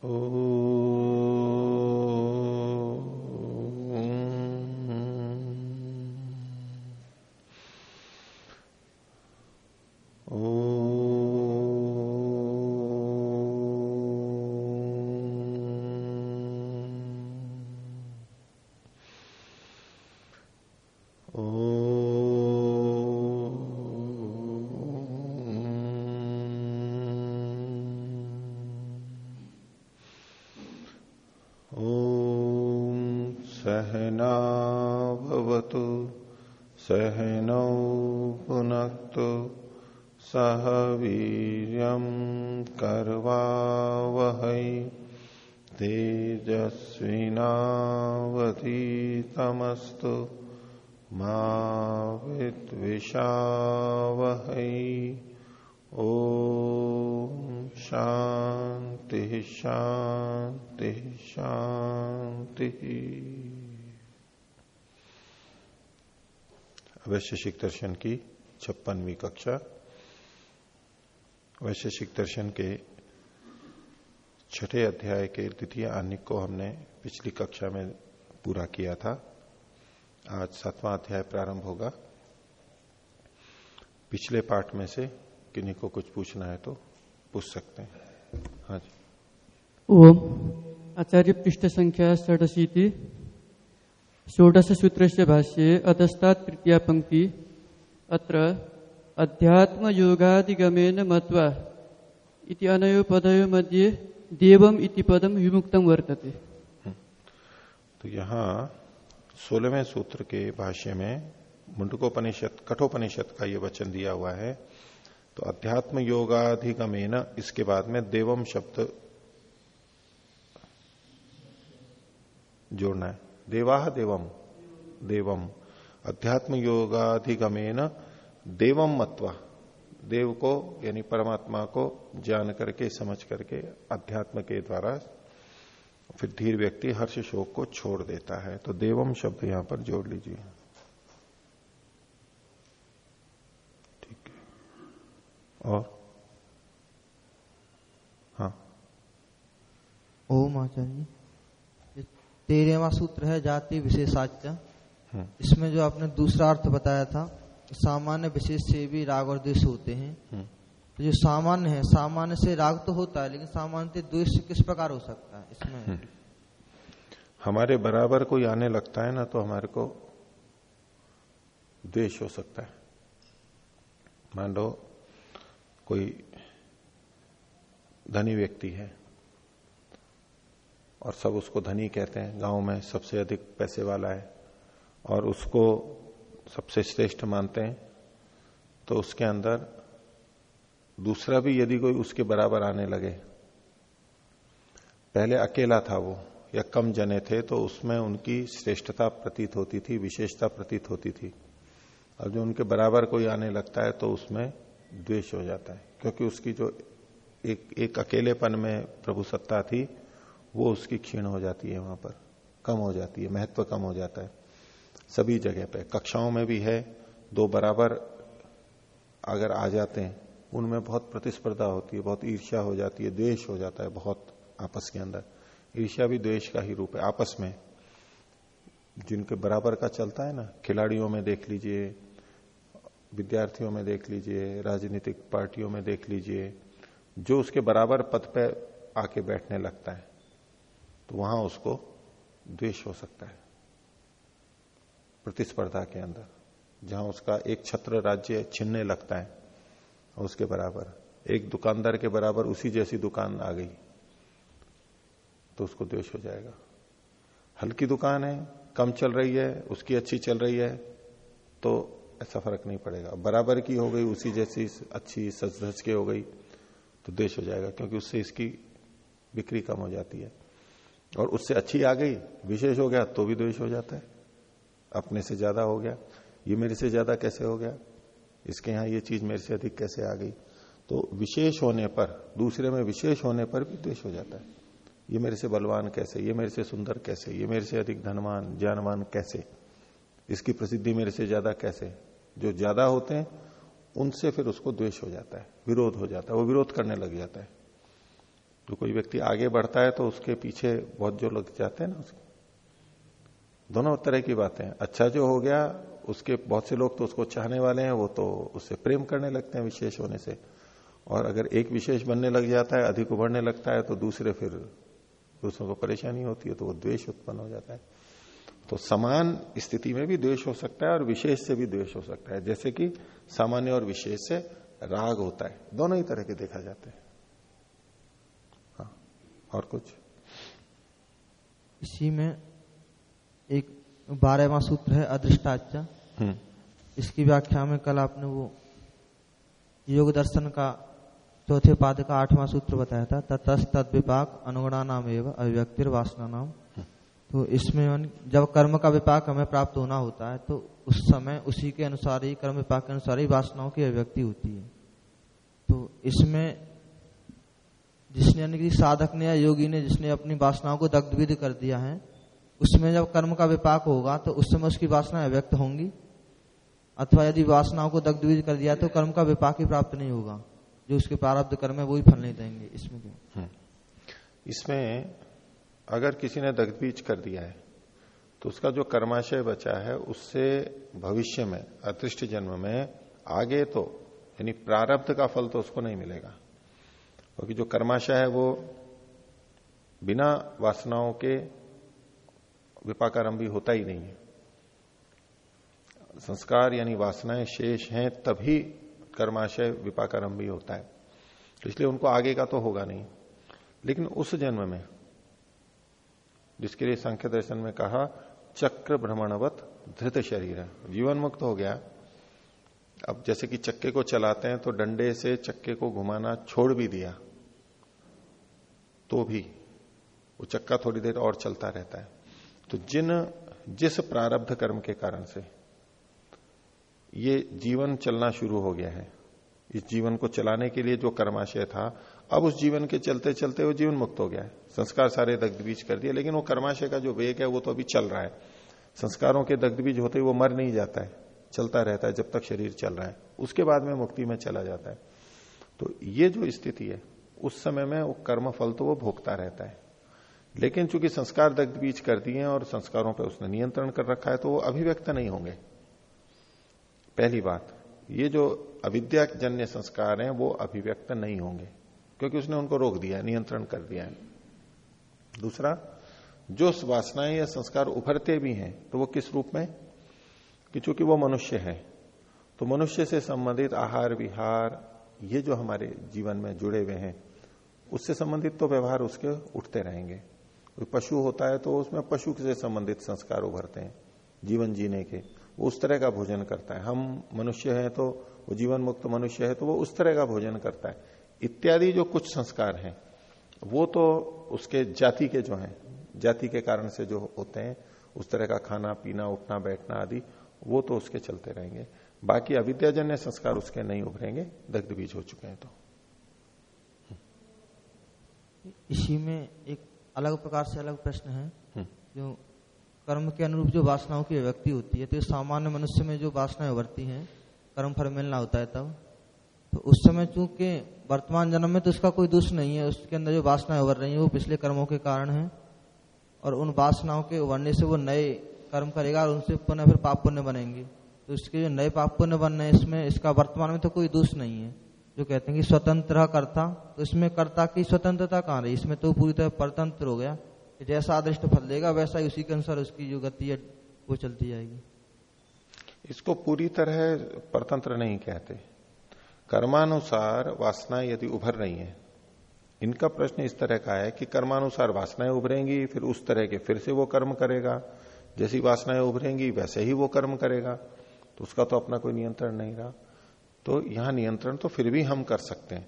Oh. तेजस्विनावतीतमस्तु मा ओ शांति शांति शांति वैशेषिक दर्शन की छप्पनवी कक्षा। वैशेषिक दर्शन के छठे अध्याय के द्वितीय आनिक को हमने पिछली कक्षा में पूरा किया था। आज सातवां अध्याय प्रारंभ होगा। पिछले पाठ में से किन्हीं को कुछ पूछना है तो पूछ सकते हैं। हाँ जी। ओम आचार्य पृष्ठ संख्या षडशीति षोडश सूत्र से भाष्ये अधस्तात् तृतीया पंक्ति अत्र अध्यात्म योगादिगमेन मत्वा इति अनयो पदयो मध्ये देवम इति पदम विमुक्तम वर्तते। तो यहाँ सोलहवें सूत्र के भाष्य में मुंडकोपनिषद, कठोपनिषद का ये वचन दिया हुआ है तो अध्यात्म योगाधिगमेन इसके बाद में देवम शब्द जोड़ना है। देवाह देवम देवम अध्यात्म योगाधिगमेन देवम मत्वा, देव को, यानी परमात्मा को, जान करके, समझ करके, अध्यात्म के द्वारा फिर धीर व्यक्ति हर्ष शोक को छोड़ देता है। तो देवम शब्द यहाँ पर जोड़ लीजिए। ठीक है। और? हाँ। ओम आचार्य तेरहवा सूत्र है जाति विशेषाच्य हम्म। इसमें जो आपने दूसरा अर्थ बताया था सामान्य विशेष से भी राग और द्वेष होते हैं। हम्म। तो जो सामान्य है, सामान्य से राग तो होता है, लेकिन सामान्य से द्वेष किस प्रकार हो सकता है इसमें हम्म। हमारे बराबर कोई आने लगता है ना तो हमारे को द्वेष हो सकता है मान लो, कोई धनी व्यक्ति है, और सब उसको धनी कहते हैं, गाँव में सबसे अधिक पैसे वाला है, और उसको सबसे श्रेष्ठ मानते हैं तो उसके अंदर दूसरा भी यदि कोई उसके बराबर आने लगे। पहले अकेला था वो, या कम जने थे तो उसमें उनकी श्रेष्ठता प्रतीत होती थी, विशेषता प्रतीत होती थी। और जो उनके बराबर कोई आने लगता है तो उसमें द्वेष हो जाता है, क्योंकि उसकी जो एक एक अकेलेपन में प्रभु सत्ता थी, वो उसकी क्षीण हो जाती है वहाँ पर, कम हो जाती है, महत्व कम हो जाता है। सभी जगह पे, कक्षाओं में भी है, दो बराबर अगर आ जाते हैं उनमें बहुत प्रतिस्पर्धा होती है, बहुत ईर्ष्या हो जाती है, द्वेष हो जाता है बहुत आपस के अंदर। ईर्ष्या भी द्वेष का ही रूप है, आपस में। जिनके बराबर का चलता है ना, खिलाड़ियों में देख लीजिए, विद्यार्थियों में देख लीजिए, राजनीतिक पार्टियों में देख लीजिए, जो उसके बराबर पद पे आके बैठने लगता है तो वहाँ उसको द्वेष हो सकता है, प्रतिस्पर्धा के अंदर, जहाँ उसका एक छत्र राज्य छिनने लगता है। और उसके बराबर। एक दुकानदार के बराबर उसी जैसी दुकान आ गई तो उसको द्वेष हो जाएगा। हल्की दुकान है, कम चल रही है, उसकी अच्छी चल रही है तो ऐसा फ़र्क नहीं पड़ेगा। बराबर की हो गई, उसी जैसी अच्छी सच धज के हो गई तो देश हो जाएगा, क्योंकि उससे इसकी बिक्री कम हो जाती है। और उससे अच्छी आ गई, विशेष हो गया तो भी द्वेष हो जाता है। अपने से ज़्यादा हो गया, ये मेरे से ज़्यादा कैसे हो गया? इसके यहाँ ये चीज़ मेरे से अधिक कैसे आ गई? तो विशेष होने पर, दूसरे में विशेष होने पर भी द्वेष हो जाता है। ये मेरे से बलवान कैसे? ये मेरे से सुंदर कैसे? ये मेरे से अधिक धनवान, ज्ञानवान कैसे? इसकी प्रसिद्धि मेरे से ज़्यादा कैसे? जो ज़्यादा होते हैं, उनसे फिर उसको द्वेष हो जाता है, विरोध हो जाता है, वो विरोध करने लग जाता है। तो कोई व्यक्ति आगे बढ़ता है तो उसके पीछे बहुत जो लग जाते हैं ना, उसके दोनों तरह की बातें अच्छा जो हो गया, उसके बहुत से लोग तो उसको चाहने वाले हैं, वो तो उससे प्रेम करने लगते हैं विशेष होने से। और अगर एक विशेष बनने लग जाता है, अधिक उभरने लगता है तो दूसरे फिर दूसरों को परेशानी होती है तो वो द्वेष उत्पन्न हो जाता है। तो समान स्थिति में भी द्वेष हो सकता है और विशेष से भी द्वेष हो सकता है। जैसे कि सामान्य और विशेष से राग होता है। दोनों ही तरह के देखा जाते हैं। हाँ और कुछ? इसी में एक बारहवा सूत्र है अदृष्टाचा हम्म। इसकी व्याख्या में कल आपने वो योग दर्शन का चौथे पाद का आठवां सूत्र बताया था ततस तद विपाक अनुगुणा नाम एवं अभिव्यक्तिर वासना नाम तो इसमें जब कर्म का विपाक हमें प्राप्त होना होता है तो उस समय उसी के अनुसार ही कर्म विपाक के अनुसार ही वासनाओं की अभिव्यक्ति होती है। तो इसमें जिसने यानी कि साधक ने या योगी ने जिसने अपनी वासनाओं को दग्धविद कर दिया है उसमें जब कर्म का विपाक होगा तो उस समय उसकी वासनाएँ व्यक्त होंगी। अथवा यदि वासनाओं को दग्धविद कर दिया तो कर्म का विपाक ही प्राप्त नहीं होगा। जो उसके प्रारब्ध कर्म है, वो ही फल नहीं देंगे इसमें क्या इसमें अगर किसी ने दग्धबीज कर दिया है तो उसका जो कर्माशय बचा है, उससे भविष्य में, अतृष्ट जन्म में, आगे तो यानी प्रारब्ध का फल तो उसको नहीं मिलेगा। क्योंकि तो जो कर्माशय है, वो बिना वासनाओं के विपाकारंभी होता ही नहीं है। संस्कार यानी वासनाएँ शेष हैं, तभी कर्माशय विपाकारंभी होता है। तो इसलिए उनको आगे का तो होगा नहीं। लेकिन उस जन्म में, जिसके लिए संख्य दर्शन में कहा, चक्र भ्रमणवत धृत शरीर है जीवन मुक्त हो गया। अब जैसे कि चक्के को चलाते हैं तो डंडे से चक्के को घुमाना छोड़ भी दिया तो भी वो चक्का थोड़ी देर और चलता रहता है। तो जिन, जिस प्रारब्ध कर्म के कारण से ये जीवन चलना शुरू हो गया है, इस जीवन को चलाने के लिए जो कर्माशय था, अब उस जीवन के चलते चलते वो जीवन मुक्त हो गया है। संस्कार सारे दग्ध बीज कर दिए, लेकिन वो कर्माशय का जो वेग है वो तो अभी चल रहा है। संस्कारों के दग्ध बीज होते वो मर नहीं जाता है, चलता रहता है जब तक शरीर चल रहा है। उसके बाद में मुक्ति में चला जाता है। तो ये जो स्थिति है, उस समय में वो कर्म फल तो वो भोगता रहता है। लेकिन चूँकि संस्कार दग्ध बीज कर दिए और संस्कारों पर उसने नियंत्रण कर रखा है तो वो अभिव्यक्त नहीं होंगे। पहली बात, ये जो अविद्या जन्य संस्कार हैं, वो अभिव्यक्त नहीं होंगे, क्योंकि उसने उनको रोक दिया है, नियंत्रण कर दिया है। दूसरा, जो वासनाएँ या संस्कार उभरते भी हैं तो वो किस रूप में? कि चूँकि वो मनुष्य है तो मनुष्य से संबंधित आहार विहार, ये जो हमारे जीवन में जुड़े हुए हैं, उससे संबंधित तो व्यवहार उसके उठते रहेंगे। पशु होता है तो उसमें पशु से संबंधित संस्कार उभरते हैं, जीवन जीने के। वो उस तरह का भोजन करता है। हम मनुष्य हैं तो वो जीवन मुक्त मनुष्य है तो वो उस तरह का भोजन करता है। इत्यादि जो कुछ संस्कार हैं, वो तो उसके जाति के जो हैं, जाति के कारण से जो होते हैं, उस तरह का खाना, पीना, उठना, बैठना आदि, वो तो उसके चलते रहेंगे। बाकी अविद्याजन्य संस्कार उसके नहीं उभरेंगे दग्ध बीज हो चुके हैं तो। इसी में एक अलग प्रकार से अलग प्रश्न है। जो कर्म के अनुरूप जो वासनाओं की व्यक्ति होती है तो सामान्य मनुष्य में जो वासनाएँ उभरती हैं कर्म फल मिलना होता है तब। तो उस समय चूँकि वर्तमान जन्म में तो उसका कोई दोष नहीं है उसके अंदर जो वासनाएँ उभर रही है वो पिछले कर्मों के कारण है। और उन वासनाओं के उभरने से वो नए कर्म करेगा और उनसे पुनः फिर पाप पुण्य बनेंगे। तो इसके जो नए पाप पुण्य बन रहे हैं इसमें इसका वर्तमान में तो कोई दोष नहीं है। जो कहते हैं कि स्वतंत्र कर्ता तो इसमें कर्ता की स्वतंत्रता कहाँ रही? इसमें तो पूरी तरह परतंत्र हो गया कि जैसा आदृष्ट फल देगा, वैसा ही उसी के अनुसार उसकी जो गति है, वो चलती जाएगी। इसको पूरी तरह परतंत्र नहीं कहते। कर्मानुसार वासनाएँ यदि उभर रही हैं, इनका प्रश्न इस तरह का है कि कर्मानुसार वासनाएँ उभरेंगी, फिर उस तरह के फिर से वो कर्म करेगा। जैसी वासनाएँ उभरेंगी, वैसे ही वो कर्म करेगा। तो उसका तो अपना कोई नियंत्रण नहीं रहा। तो यहाँ नियंत्रण तो फिर भी हम कर सकते हैं।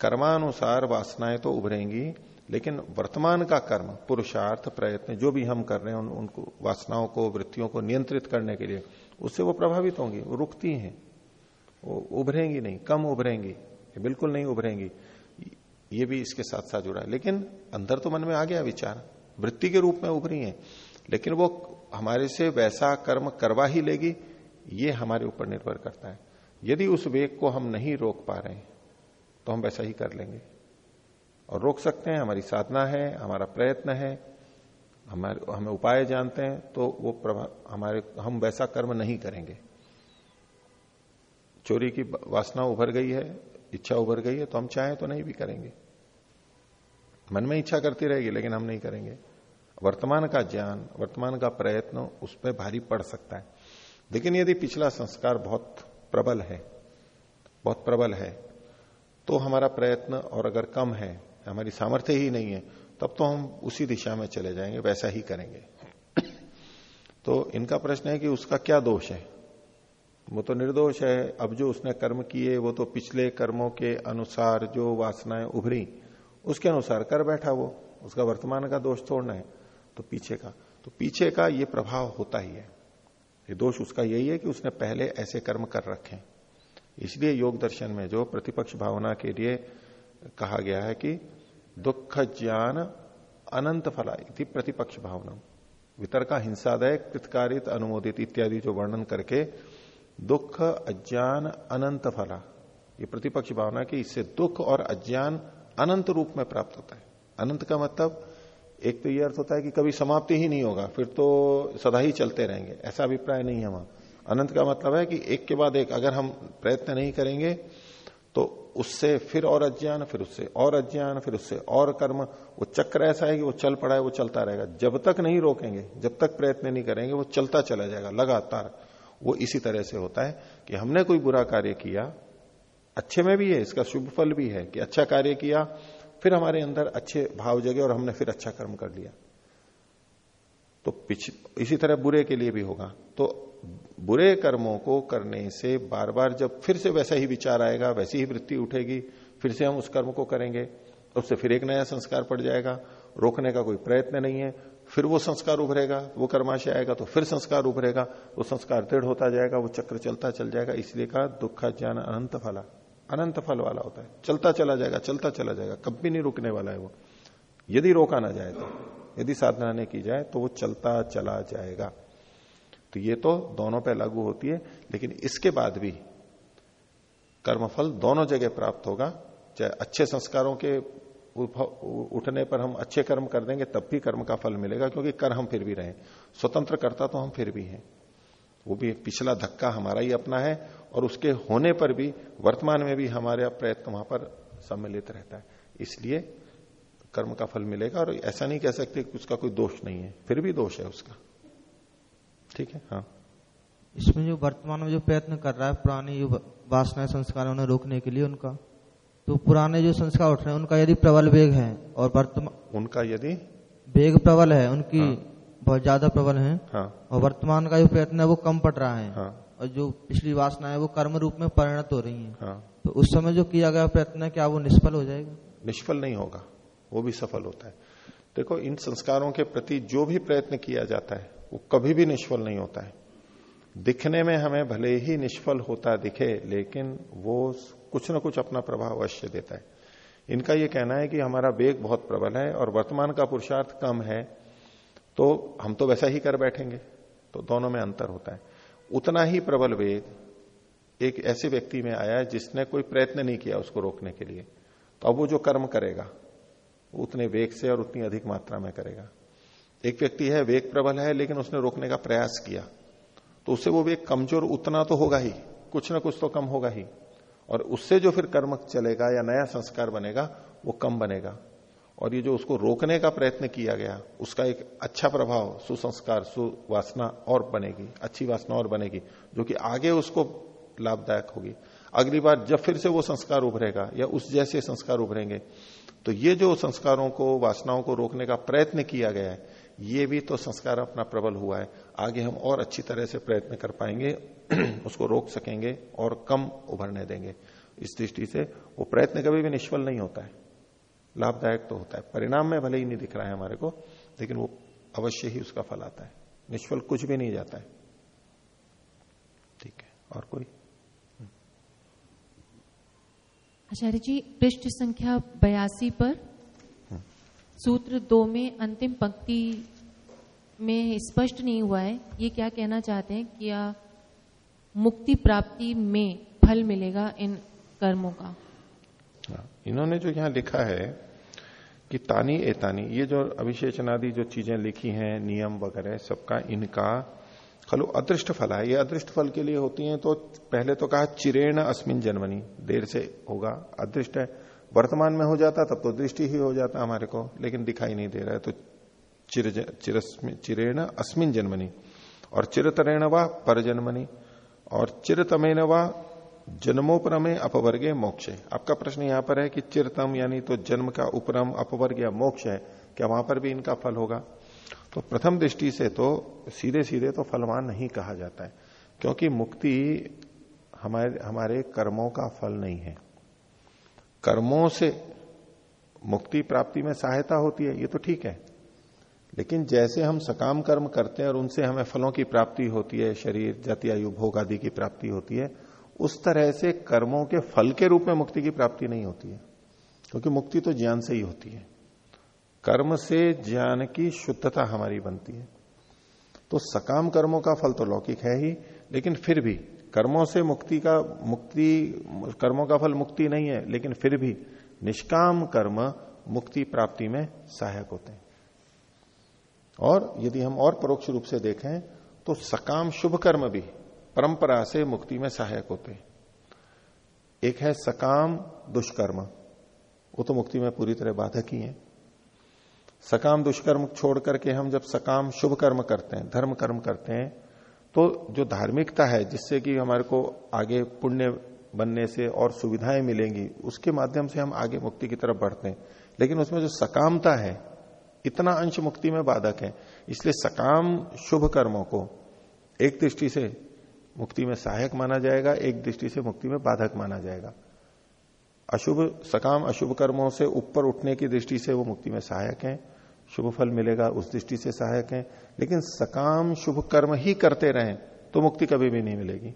कर्मानुसार वासनाएँ तो उभरेंगी लेकिन वर्तमान का कर्म पुरुषार्थ प्रयत्न जो भी हम कर रहे हैं उन, उनको वासनाओं को वृत्तियों को नियंत्रित करने के लिए उससे वो प्रभावित होंगी वो रुकती हैं। वो उभरेंगी नहीं कम उभरेंगी बिल्कुल नहीं उभरेंगी ये भी इसके साथ साथ जुड़ा है। लेकिन अंदर तो मन में आ गया विचार वृत्ति के रूप में उभरी है लेकिन वो हमारे से वैसा कर्म करवा ही लेगी ये हमारे ऊपर निर्भर करता है। यदि उस वेग को हम नहीं रोक पा रहे तो हम वैसा ही कर लेंगे। और रोक सकते हैं, हमारी साधना है, हमारा प्रयत्न है, हमारे, हमें उपाय जानते हैं तो वो हमारे, हम वैसा कर्म नहीं करेंगे। चोरी की वासना उभर गई है, इच्छा उभर गई है तो हम चाहें तो नहीं भी करेंगे। मन में इच्छा करती रहेगी, लेकिन हम नहीं करेंगे। वर्तमान का ज्ञान, वर्तमान का प्रयत्न उस पर भारी पड़ सकता है। लेकिन यदि पिछला संस्कार बहुत प्रबल है, बहुत प्रबल है। तो हमारा प्रयत्न और अगर कम है, हमारी सामर्थ्य ही नहीं है, तब तो हम उसी दिशा में चले जाएँगे, वैसा ही करेंगे। तो इनका प्रश्न है कि उसका क्या दोष है? वो तो निर्दोष है, अब जो उसने कर्म किए, वो तो पिछले कर्मों के अनुसार जो वासनाएँ उभरी, उसके अनुसार कर बैठा वो, उसका वर्तमान का दोष छोड़ना है तो पीछे का। तो पीछे का ये प्रभाव होता ही है। ये दोष उसका यही है कि उसने पहले ऐसे कर्म कर रखे इसलिए योग दर्शन में जो प्रतिपक्ष भावना के लिए कहा गया है कि दुख, ज्ञान, अनंत फला प्रतिपक्ष भावना। वितर्का हिंसादय कृतकारित अनुमोदित इत्यादि जो वर्णन करके दुख, अज्ञान, अनंत फला, ये प्रतिपक्ष भावना की इससे दुख और अज्ञान अनंत रूप में प्राप्त होता है। अनंत का मतलब एक तो ये अर्थ होता है कि कभी समाप्ति ही नहीं होगा, फिर तो सदा ही चलते रहेंगे। ऐसा अभिप्राय नहीं है वहाँ। अनंत का मतलब है कि एक के बाद एक, अगर हम प्रयत्न नहीं करेंगे तो उससे फिर और अज्ञान, फिर उससे और अज्ञान, फिर उससे और कर्म, वो चक्र ऐसा है कि वो चल पड़ा है, वो चलता रहेगा। जब तक नहीं रोकेंगे, जब तक प्रयत्न नहीं करेंगे, वो चलता चला जाएगा, लगातार। वो इसी तरह से होता है कि हमने कोई बुरा कार्य किया, अच्छे में भी है, इसका शुभ फल भी है कि अच्छा कार्य किया फिर हमारे अंदर अच्छे भाव जगे और हमने फिर अच्छा कर्म कर लिया। तो इसी तरह बुरे के लिए भी होगा। तो बुरे कर्मों को करने से बार बार जब फिर से वैसा ही विचार आएगा, वैसी ही वृत्ति उठेगी, फिर से हम उस कर्म को करेंगे, उससे फिर एक नया संस्कार पड़ जाएगा, रोकने का कोई प्रयत्न नहीं है, फिर वो संस्कार उभरेगा, वो कर्माशय आएगा तो फिर संस्कार उभरेगा, वो संस्कार दृढ़ होता जाएगा, वो चक्र चलता चल जाएगा, इसलिए कहा दुख का ज्ञान अनंत फला अनंत फल वाला होता है। चलता चला जाएगा, चलता चला जाएगा, कभी नहीं रुकने वाला है वो। यदि रोका ना जाए तो यदि साधना नहीं की जाए तो वो चलता चला जाएगा। तो ये तो दोनों पे लागू होती है, लेकिन इसके बाद भी कर्मफल दोनों जगह प्राप्त होगा। चाहे अच्छे संस्कारों के उठने पर हम अच्छे कर्म कर देंगे, तब भी कर्म का फल मिलेगा, क्योंकि कर हम फिर भी रहे स्वतंत्र करता तो हम फिर भी हैं। वो भी पिछला धक्का हमारा ही अपना है और उसके होने पर भी वर्तमान में भी हमारे प्रयत्न वहाँ पर सम्मिलित रहता है इसलिए कर्म का फल मिलेगा और ऐसा नहीं कह सकते कि उसका कोई दोष नहीं है फिर भी दोष है उसका ठीक है हाँ इसमें जो वर्तमान में जो प्रयत्न कर रहा है पुरानी जो वासना संस्कार उन्हें रोकने के लिए उनका तो पुराने जो संस्कार उठ रहे हैं उनका यदि प्रबल वेग है और वर्तमान उनका यदि वेग प्रबल है उनकी हाँ। बहुत ज़्यादा प्रबल है हाँ। और वर्तमान का जो प्रयत्न है वो कम पड़ रहा है हाँ। और जो पिछली वासना है वो कर्म रूप में परिणत हो रही है। हाँ। तो उस समय जो किया गया प्रयत्न है क्या वो निष्फल हो जाएगा? निष्फल नहीं होगा। वो भी सफल होता है। देखो इन संस्कारों के प्रति जो भी प्रयत्न किया जाता है वो कभी भी निष्फल नहीं होता है। दिखने में हमें भले ही निष्फल होता दिखे लेकिन वो कुछ ना कुछ अपना प्रभाव अवश्य देता है। इनका यह कहना है कि हमारा वेग बहुत प्रबल है और वर्तमान का पुरुषार्थ कम है तो हम तो वैसा ही कर बैठेंगे तो दोनों में अंतर होता है। उतना ही प्रबल वेग एक ऐसे व्यक्ति में आया जिसने कोई प्रयत्न नहीं किया उसको रोकने के लिए। तो अब वो जो कर्म करेगा उतने वेग से और उतनी अधिक मात्रा में करेगा। एक व्यक्ति है, वेग प्रबल है, लेकिन उसने रोकने का प्रयास किया। तो उससे वो वेग कमज़ोर उतना तो होगा ही, कुछ ना कुछ तो कम होगा ही। और उससे जो फिर कर्म चलेगा या नया संस्कार बनेगा, वो कम बनेगा। और ये जो उसको रोकने का प्रयत्न किया गया, उसका एक अच्छा प्रभाव, सुसंस्कार, सुवासना और बनेगी, अच्छी वासना और बनेगी, जो कि आगे उसको लाभदायक होगी। अगली बार जब फिर से वो संस्कार उभरेगा या उस जैसे संस्कार उभरेंगे तो ये जो संस्कारों को, वासनाओं को रोकने का प्रयत्न किया गया है, ये भी तो संस्कार अपना प्रबल हुआ है। आगे हम और अच्छी तरह से प्रयत्न कर पाएँगे, उसको रोक सकेंगे और कम उभरने देंगे। इस दृष्टि से वो प्रयत्न कभी भी निष्फल नहीं होता है। लाभदायक तो होता है। परिणाम में भले ही नहीं दिख रहा है हमारे को लेकिन वो अवश्य ही उसका फल आता है। निष्फल कुछ भी नहीं जाता है। ठीक है और कोई? आचार्य जी पृष्ठ संख्या बयासी पर सूत्र दो में अंतिम पंक्ति में स्पष्ट नहीं हुआ है। ये क्या कहना चाहते हैं? कि मुक्ति प्राप्ति में फल मिलेगा इन कर्मों का? हाँ, इन्होंने जो यहाँ लिखा है कि तानी एतानी ये जो अभिशेचनादि जो चीज़ें लिखी हैं, नियम वगैरह, सबका इनका, खलु अदृष्ट फल है। ये अदृष्ट फल के लिए होती हैं तो पहले तो कहा, चिरेण अस्मिन जन्मनी। देर से होगा, अदृष्ट है। वर्तमान में हो जाता, तब तो दृष्टि ही हो जाता हमारे को, लेकिन दिखाई नहीं दे रहा है तो चिर चिरेण अस्मिन जन्मनी। और चिरतरेण व पर जन्मनी और चिरतमेन व जन्मोपरमे अपवर्गे मोक्ष। आपका प्रश्न यहाँ पर है कि चिरतम यानी तो जन्म का उपरम अपवर्ग या मोक्ष है, क्या वहाँ पर भी इनका फल होगा? तो प्रथम दृष्टि से तो सीधे सीधे तो फलवान नहीं कहा जाता है, क्योंकि मुक्ति हमारे हमारे कर्मों का फल नहीं है। कर्मों से मुक्ति प्राप्ति में सहायता होती है, ये तो ठीक है। लेकिन जैसे हम सकाम कर्म करते हैं और उनसे हमें फलों की प्राप्ति होती है, शरीर, जाति आयु, भोग आदि की प्राप्ति होती है उस तरह से कर्मों के फल के रूप में मुक्ति की प्राप्ति नहीं होती है, क्योंकि मुक्ति तो ज्ञान से ही होती है। कर्म से ज्ञान की शुद्धता हमारी बनती है। तो सकाम कर्मों का फल तो लौकिक है ही, लेकिन फिर भी कर्मों से मुक्ति का, मुक्ति, कर्मों का फल मुक्ति नहीं है, लेकिन फिर भी निष्काम कर्म मुक्ति प्राप्ति में सहायक होते हैं। और यदि हम और परोक्ष रूप से देखें तो सकाम शुभ कर्म भी परंपरा से मुक्ति में सहायक होते हैं। एक है सकाम दुष्कर्म। वो तो मुक्ति में पूरी तरह बाधक ही है। सकाम दुष्कर्म छोड़ करके हम जब सकाम शुभ कर्म करते हैं, धर्म कर्म करते हैं तो जो धार्मिकता है, जिससे कि हमारे को आगे पुण्य बनने से और सुविधाएँ मिलेंगी, उसके माध्यम से हम आगे मुक्ति की तरफ़ बढ़ते हैं। लेकिन उसमें जो सकामता है, इतना अंश मुक्ति में बाधक है। इसलिए सकाम शुभ कर्मों को एक दृष्टि से मुक्ति में सहायक माना जाएगा, एक दृष्टि से मुक्ति में बाधक माना जाएगा। अशुभ सकाम, अशुभ कर्मों से ऊपर उठने की दृष्टि से वो मुक्ति में सहायक है। शुभ फल मिलेगा, उस दृष्टि से सहायक है। लेकिन सकाम, शुभ कर्म ही करते रहें तो मुक्ति कभी भी नहीं मिलेगी।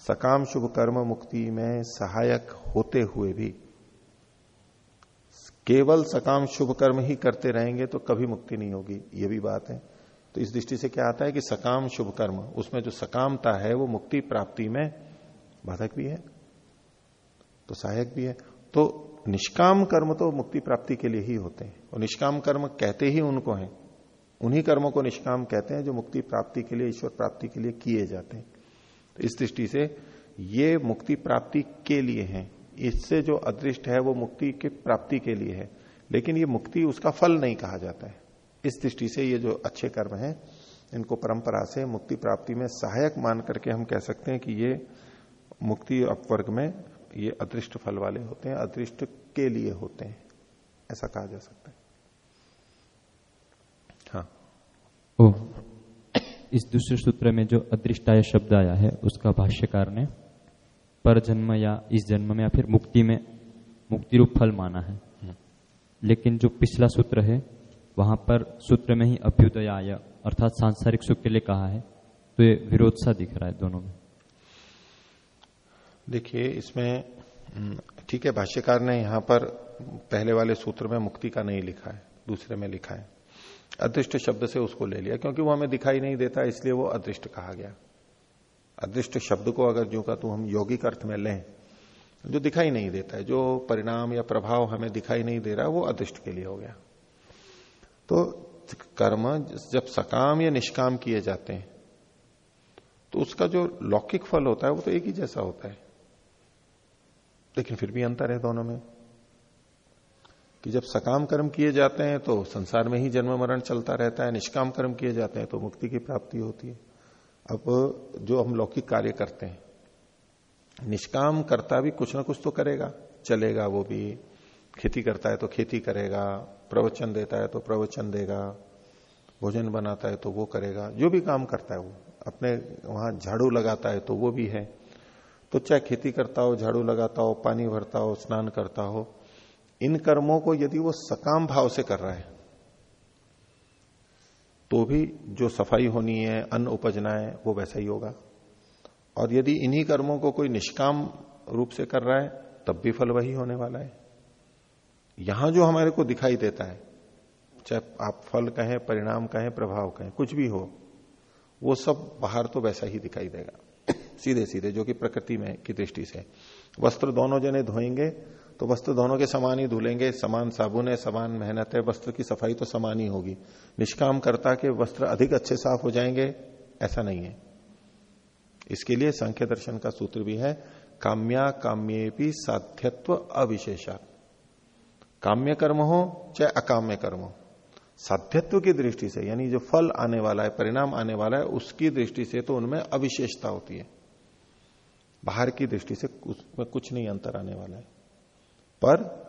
सकाम, शुभ कर्म मुक्ति में सहायक होते हुए भी, केवल सकाम, शुभ कर्म ही करते रहेंगे तो कभी मुक्ति नहीं होगी, ये भी बात है। तो इस दृष्टि से क्या आता है कि सकाम शुभ कर्म, उसमें जो सकामता है, वो मुक्ति प्राप्ति में बाधक भी है तो सहायक भी है। तो निष्काम कर्म तो मुक्ति प्राप्ति के लिए ही होते हैं, और निष्काम कर्म कहते ही उनको हैं। उन्हीं कर्मों को निष्काम कहते हैं जो मुक्ति प्राप्ति के लिए, ईश्वर प्राप्ति के लिए किए जाते हैं। तो इस दृष्टि से ये मुक्ति प्राप्ति के लिए है। इससे जो अदृष्ट है, वो मुक्ति के प्राप्ति के लिए है। लेकिन ये मुक्ति उसका फल नहीं कहा जाता है। इस दृष्टि से ये जो अच्छे कर्म हैं इनको परंपरा से मुक्ति प्राप्ति में सहायक मान करके हम कह सकते हैं कि ये मुक्ति अपवर्ग में ये अदृष्ट फल वाले होते हैं अदृष्ट के लिए होते हैं। ऐसा कहा जा सकता है। हाँ। ओ, इस दूसरे सूत्र में जो अदृष्टाय शब्द आया है उसका भाष्यकार ने पर जन्म या इस जन्म में या फिर मुक्ति में मुक्ति रूप फल माना है। हम्म। लेकिन जो पिछला सूत्र है वहाँ पर सूत्र में ही अभ्युदय आय अर्थात सांसारिक सुख के लिए कहा है तो ये विरोध सा दिख रहा है दोनों में। देखिए इसमें हम्म, ठीक है भाष्यकार ने यहाँ पर पहले वाले सूत्र में मुक्ति का नहीं लिखा है दूसरे में लिखा है। अदृष्ट शब्द से उसको ले लिया क्योंकि वो हमें दिखाई नहीं देता इसलिए वो अदृष्ट कहा गया। अदृष्ट शब्द को अगर जो का तो हम यौगिक अर्थ में लें जो दिखाई नहीं देता है जो परिणाम या प्रभाव हमें दिखाई नहीं दे रहा वो अदृष्ट के लिए हो गया। तो कर्म जब सकाम या निष्काम किए जाते हैं तो उसका जो लौकिक फल होता है वो तो एक ही जैसा होता है। लेकिन फिर भी अंतर है दोनों में। कि जब सकाम कर्म किए जाते हैं तो संसार में ही जन्म मरण चलता रहता है, निष्काम कर्म किए जाते हैं तो मुक्ति की प्राप्ति होती है। अब जो हम लौकिक कार्य करते हैं, निष्काम करता भी कुछ ना कुछ तो करेगा, चलेगा वो भी। खेती करता है तो खेती करेगा प्रवचन देता है तो प्रवचन देगा, भोजन बनाता है तो वो करेगा, जो भी काम करता है वो, अपने वहाँ झाड़ू लगाता है तो वो भी है। तो चाहे खेती करता हो, झाड़ू लगाता हो, पानी भरता हो, स्नान करता हो, इन कर्मों को यदि वो सकाम भाव से कर रहा है तो भी जो सफ़ाई होनी है, अन्न उपजना है, वो वैसा ही होगा। और यदि इन्हीं कर्मों को कोई निष्काम रूप से कर रहा है, तब भी फल वही होने वाला है। यहाँ जो हमारे को दिखाई देता है, चाहे आप फल कहें, परिणाम कहें, प्रभाव कहें, कुछ भी हो, वो सब बाहर तो वैसा ही दिखाई देगा। सीधे सीधे जो कि प्रकृति में की दृष्टि से। वस्त्र दोनों जने धोएँगे तो वस्त्र दोनों के समान ही धुलेंगे, समान साबुन है, समान मेहनत है, वस्त्र की सफ़ाई तो समान ही होगी। निष्काम करता के वस्त्र अधिक अच्छे साफ़ हो जाएँगे, ऐसा नहीं है। इसके लिए संख्य दर्शन का सूत्र भी है, काम्या काम्ये साध्यत्व अविशेषा काम्य कर्म हो चाहे अकाम्य कर्म हो। साध्यत्व की दृष्टि से, यानी जो फल आने वाला है, परिणाम आने वाला है, उसकी दृष्टि से तो उनमें अविशेषता होती है। बाहर की दृष्टि से उसमें कुछ नहीं, अंतर आने वाला है। पर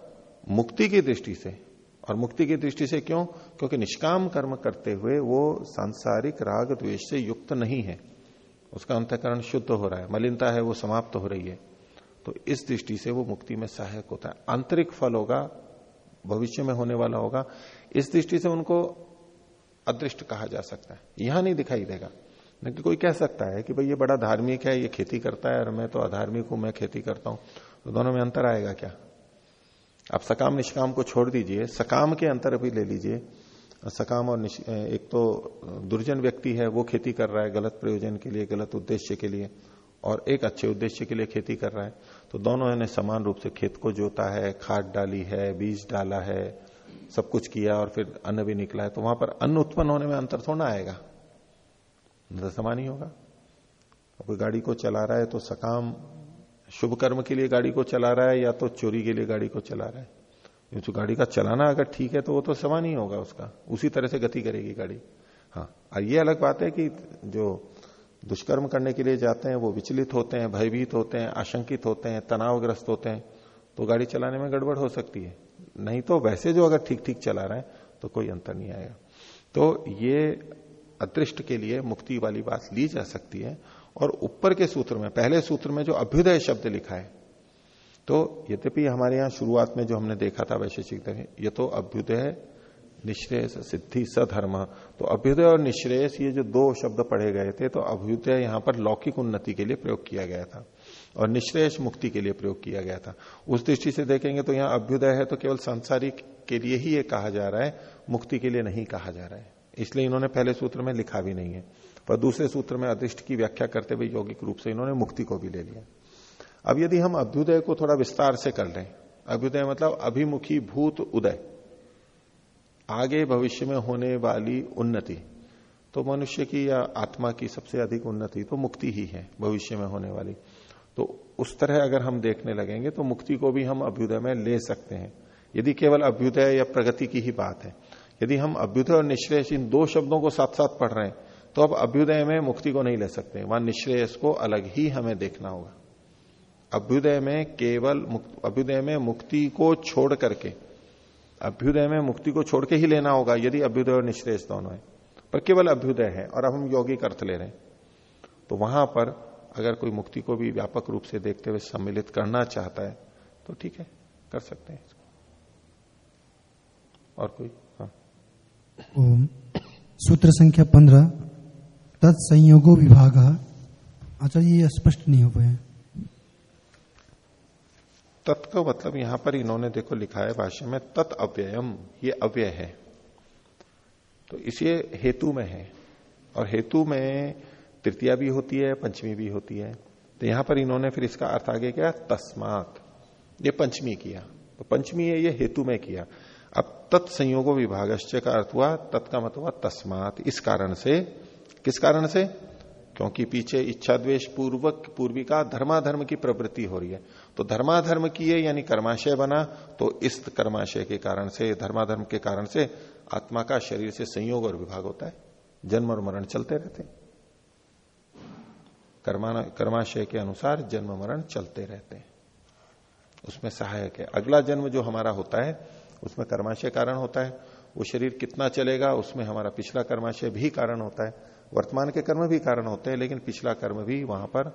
मुक्ति की दृष्टि से, और मुक्ति की दृष्टि से क्यों? क्योंकि निष्काम कर्म करते हुए वो सांसारिक राग द्वेष से युक्त नहीं है। उसका अंतकरण शुद्ध हो रहा है, मलिनता है, वो समाप्त हो रही है। तो इस दृष्टि से वो मुक्ति में सहायक होता है। आंतरिक फल होगा भविष्य में होने वाला होगा, इस दृष्टि से उनको अदृष्ट कहा जा सकता है। यहाँ नहीं दिखाई देगा। न कि कोई कह सकता है कि भाई ये बड़ा धार्मिक है, ये खेती करता है, और मैं तो अधार्मिक हूँ, मैं खेती करता हूँ। तो दोनों में अंतर आएगा क्या? आप सकाम निष्काम को छोड़ दीजिए, सकाम के अंतर भी ले लीजिए। सकाम और एक तो दुर्जन व्यक्ति है, वो खेती कर रहा है गलत प्रयोजन के लिए, गलत उद्देश्य के लिए, और एक अच्छे उद्देश्य के लिए खेती कर रहा है। तो दोनों ने समान रूप से खेत को जोता है, खाद डाली है, बीज डाला है, सब कुछ किया और फिर अन्न भी निकला है। तो वहाँ पर अन्न उत्पन्न होने में अंतर थोड़ा आएगा। समान ही होगा। कोई गाड़ी को चला रहा है तो सकाम शुभ कर्म के लिए गाड़ी को चला रहा है या तो चोरी के लिए गाड़ी को चला रहा है। तो गाड़ी का चलाना अगर ठीक है तो वो तो समान ही होगा उसका। उसी तरह से गति करेगी गाड़ी। हाँ और ये अलग बात है कि जो दुष्कर्म करने के लिए जाते हैं, वो विचलित होते हैं, भयभीत होते हैं, आशंकित होते हैं, तनावग्रस्त होते हैं तो गाड़ी चलाने में गड़बड़ हो सकती है। नहीं तो वैसे जो अगर ठीक ठीक चला रहे हैं तो कोई अंतर नहीं आएगा। तो ये अदृष्ट के लिए मुक्ति वाली बात ली जा सकती है। और ऊपर के सूत्र में, पहले सूत्र में जो अभ्युदय शब्द लिखा है तो यद्यपि हमारे यहाँ शुरुआत में जो हमने देखा था वैशेषिक ये तो अभ्युदय निश्रेयस सिद्धि सधर्म। तो अभ्युदय और निश्रेयस ये जो दो शब्द पढ़े गए थे तो अभ्युदय यहाँ पर लौकिक उन्नति के लिए प्रयोग किया गया था और निश्रेयस मुक्ति के लिए प्रयोग किया गया था। उस दृष्टि से देखेंगे तो यहाँ अभ्युदय है तो केवल सांसारिक के लिए ही ये कहा जा रहा है, मुक्ति के लिए नहीं कहा जा रहा है। इसलिए इन्होंने पहले सूत्र में लिखा भी नहीं है, पर दूसरे सूत्र में अदृष्ट की व्याख्या करते हुए यौगिक रूप से इन्होंने मुक्ति को भी ले लिया। अब यदि हम अभ्युदय को थोड़ा विस्तार से कर लें, अभ्युदय मतलब अभिमुखी भूत उदय। आगे भविष्य में होने वाली उन्नति तो मनुष्य की या आत्मा की सबसे अधिक उन्नति तो मुक्ति ही है भविष्य में होने वाली। तो उस तरह अगर हम देखने लगेंगे तो मुक्ति को भी हम अभ्युदय में ले सकते हैं। यदि केवल अभ्युदय या प्रगति की ही बात है, यदि हम अभ्युदय और निश्रेयस इन दो शब्दों को साथ साथ पढ़ रहे हैं तो अब अभ्युदय में मुक्ति को नहीं ले सकते। वहाँ निश्रेयस को अलग ही हमें देखना होगा। अभ्युदय में केवल अभ्युदय में मुक्ति को छोड़ करके अभ्युदय में मुक्ति को छोड़ के ही लेना होगा, यदि अभ्युदय और निश्रेष दोनों है। पर केवल अभ्युदय है, और अब हम यौगिक अर्थ ले रहे हैं। तो वहाँ पर अगर कोई मुक्ति को भी व्यापक रूप से देखते हुए सम्मिलित करना चाहता है तो ठीक है, कर सकते हैं और कोई? हाँ। सूत्र संख्या पंद्रह, तत्संयोगो विभाग। अच्छा ये स्पष्ट नहीं हो पाया तत् का मतलब यहाँ पर इन्होंने देखो लिखा है भाष्य में, तत् अव्ययम, ये अव्यय है। तो इसे हेतु में है। और हेतु में तृतीया भी होती है, पंचमी भी होती है। तो यहाँ पर इन्होंने फिर इसका अर्थ आगे किया, तस्मात। ये पंचमी किया। तो पंचमी है, ये हेतु में किया। अब तत्संयोगो विभागश्च का अर्थ हुआ तत्का मतलब हुआ तस्मात। इस कारण से, किस कारण से? क्योंकि पीछे इच्छा द्वेश पूर्वक पूर्वी का धर्माधर्म की प्रवृत्ति हो रही है। तो धर्माधर्म की है यानी कर्माशय बना तो इस कर्माशय के कारण से, धर्माधर्म के कारण से आत्मा का शरीर से संयोग और विभाग होता है। जन्म और मरण चलते रहते कर्मा, कर्माशय के अनुसार जन्म, मरण चलते रहते हैं। उसमें सहायक है। अगला जन्म जो हमारा होता है, उसमें कर्माशय कारण होता है। वो शरीर कितना चलेगा, उसमें हमारा पिछला कर्माशय भी कारण होता है। वर्तमान के कर्म भी कारण होते हैं लेकिन पिछला कर्म भी वहाँ पर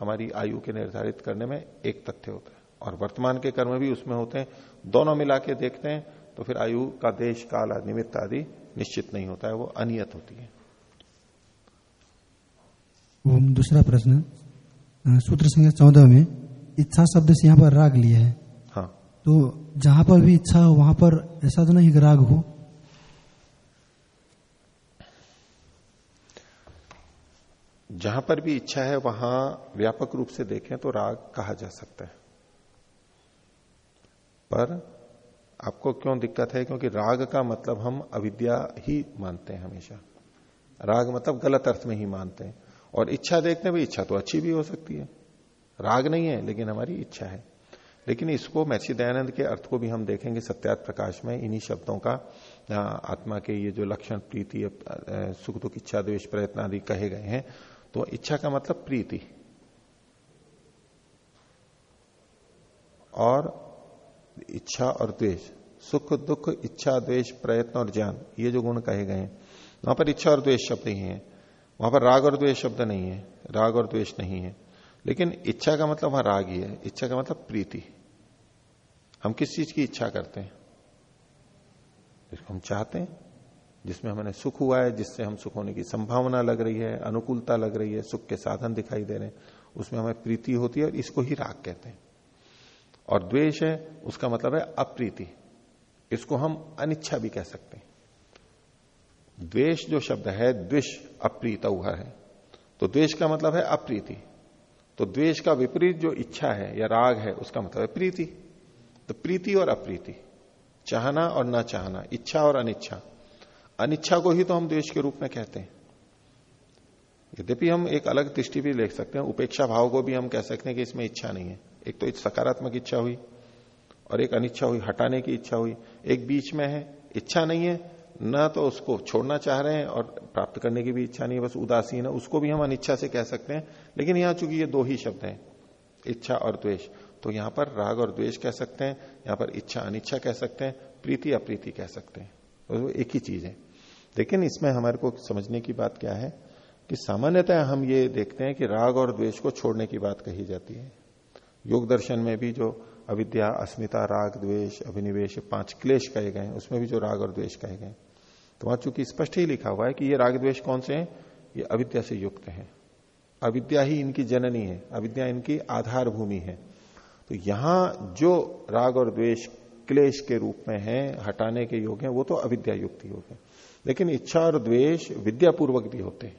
हमारी आयु के निर्धारित करने में एक तथ्य होता है। और वर्तमान के कर्म भी उसमें होते हैं दोनों मिला के देखते हैं तो फिर आयु का देश काल निमित्त आदि निश्चित नहीं होता है वो अनियत होती है। दूसरा प्रश्न। सूत्र संख्या चौदह में इच्छा शब्द से यहाँ पर राग लिया है। हाँ। तो जहाँ पर भी इच्छा हो वहाँ पर ऐसा तो नहीं राग हो। जहाँ पर भी इच्छा है, वहाँ व्यापक रूप से देखें तो राग कहा जा सकता है। पर आपको क्यों दिक्कत है? क्योंकि राग का मतलब हम अविद्या ही मानते हैं हमेशा। राग मतलब गलत अर्थ में ही मानते हैं। और इच्छा देखते भाई इच्छा तो अच्छी भी हो सकती है। राग नहीं है, लेकिन हमारी इच्छा है। लेकिन इसको मैथी दयानंद के अर्थ को भी हम देखेंगे सत्यात प्रकाश में। इन्हीं शब्दों का आत्मा के ये जो लक्षण, प्रीति सुख दुख, इच्छा द्वेश प्रयत्न आदि कहे गए हैं तो इच्छा का मतलब प्रीति। और इच्छा और द्वेष। सुख, दुख, इच्छा, द्वेष, प्रयत्न और ज्ञान, ये जो गुण कहे गए हैं। वहाँ पर इच्छा और द्वेष शब्द ही है। वहाँ पर राग और द्वेष शब्द नहीं है। राग और द्वेष नहीं है। लेकिन इच्छा का मतलब वहाँ राग ही है। इच्छा का मतलब प्रीति। हम किस चीज़ की इच्छा करते हैं? हम चाहते हैं? जिसमें हमें सुख हुआ है, जिससे हम सुख होने की संभावना लग रही है, अनुकूलता लग रही है, सुख के साधन दिखाई दे रहे हैं, उसमें हमें प्रीति होती है और इसको ही राग कहते हैं। और द्वेष है, उसका मतलब है अप्रीति। इसको हम अनिच्छा भी कह सकते हैं। द्वेष जो शब्द है, द्विष अप्रीत हुआ है। तो द्वेष का मतलब है अप्रीति। तो द्वेष का विपरीत जो इच्छा है या राग है, उसका मतलब है प्रीति। तो प्रीति और अप्रीति। चाहना और ना चाहना, इच्छा और अनिच्छा। अनिच्छा को ही तो हम द्वेष के रूप में कहते हैं। यद्यपि हम एक अलग दृष्टि भी देख सकते हैं, उपेक्षा भाव को भी हम कह सकते हैं कि इसमें इच्छा नहीं है। एक तो सकारात्मक इच्छा हुई, और एक अनिच्छा हुई, हटाने की इच्छा हुई। एक बीच में है, इच्छा नहीं है, न तो उसको छोड़ना चाह रहे हैं और प्राप्त करने की भी इच्छा नहीं है, बस उदासीन है। उसको भी हम अनिच्छा से कह सकते हैं, लेकिन यहाँ चूँकि ये दो ही शब्द हैं, इच्छा और द्वेष तो यहाँ पर राग और द्वेष कह सकते हैं, यहाँ पर इच्छा अनिच्छा कह सकते हैं, प्रीति अप्रीति कह सकते हैं। तो एक ही चीज़ है। लेकिन इसमें हमारे को समझने की बात क्या है कि सामान्यतः हम ये देखते हैं कि राग और द्वेष को छोड़ने की बात कही जाती है। योग दर्शन में भी जो अविद्या, अस्मिता, राग, द्वेष, अभिनिवेश, पाँच क्लेश कहे गए उसमें भी जो राग और द्वेष कहे गए तो वहाँ चूँकि स्पष्ट ही लिखा हुआ है कि ये राग द्वेष कौन से हैं? ये अविद्या से युक्त हैं। अविद्या ही इनकी जननी है, अविद्या इनकी आधार भूमि है। तो यहाँ जो राग और द्वेष क्लेश के रूप में है, हटाने के योग है, वो तो अविद्या युक्त योग है। लेकिन इच्छा और द्वेष विद्यापूर्वक भी होते हैं।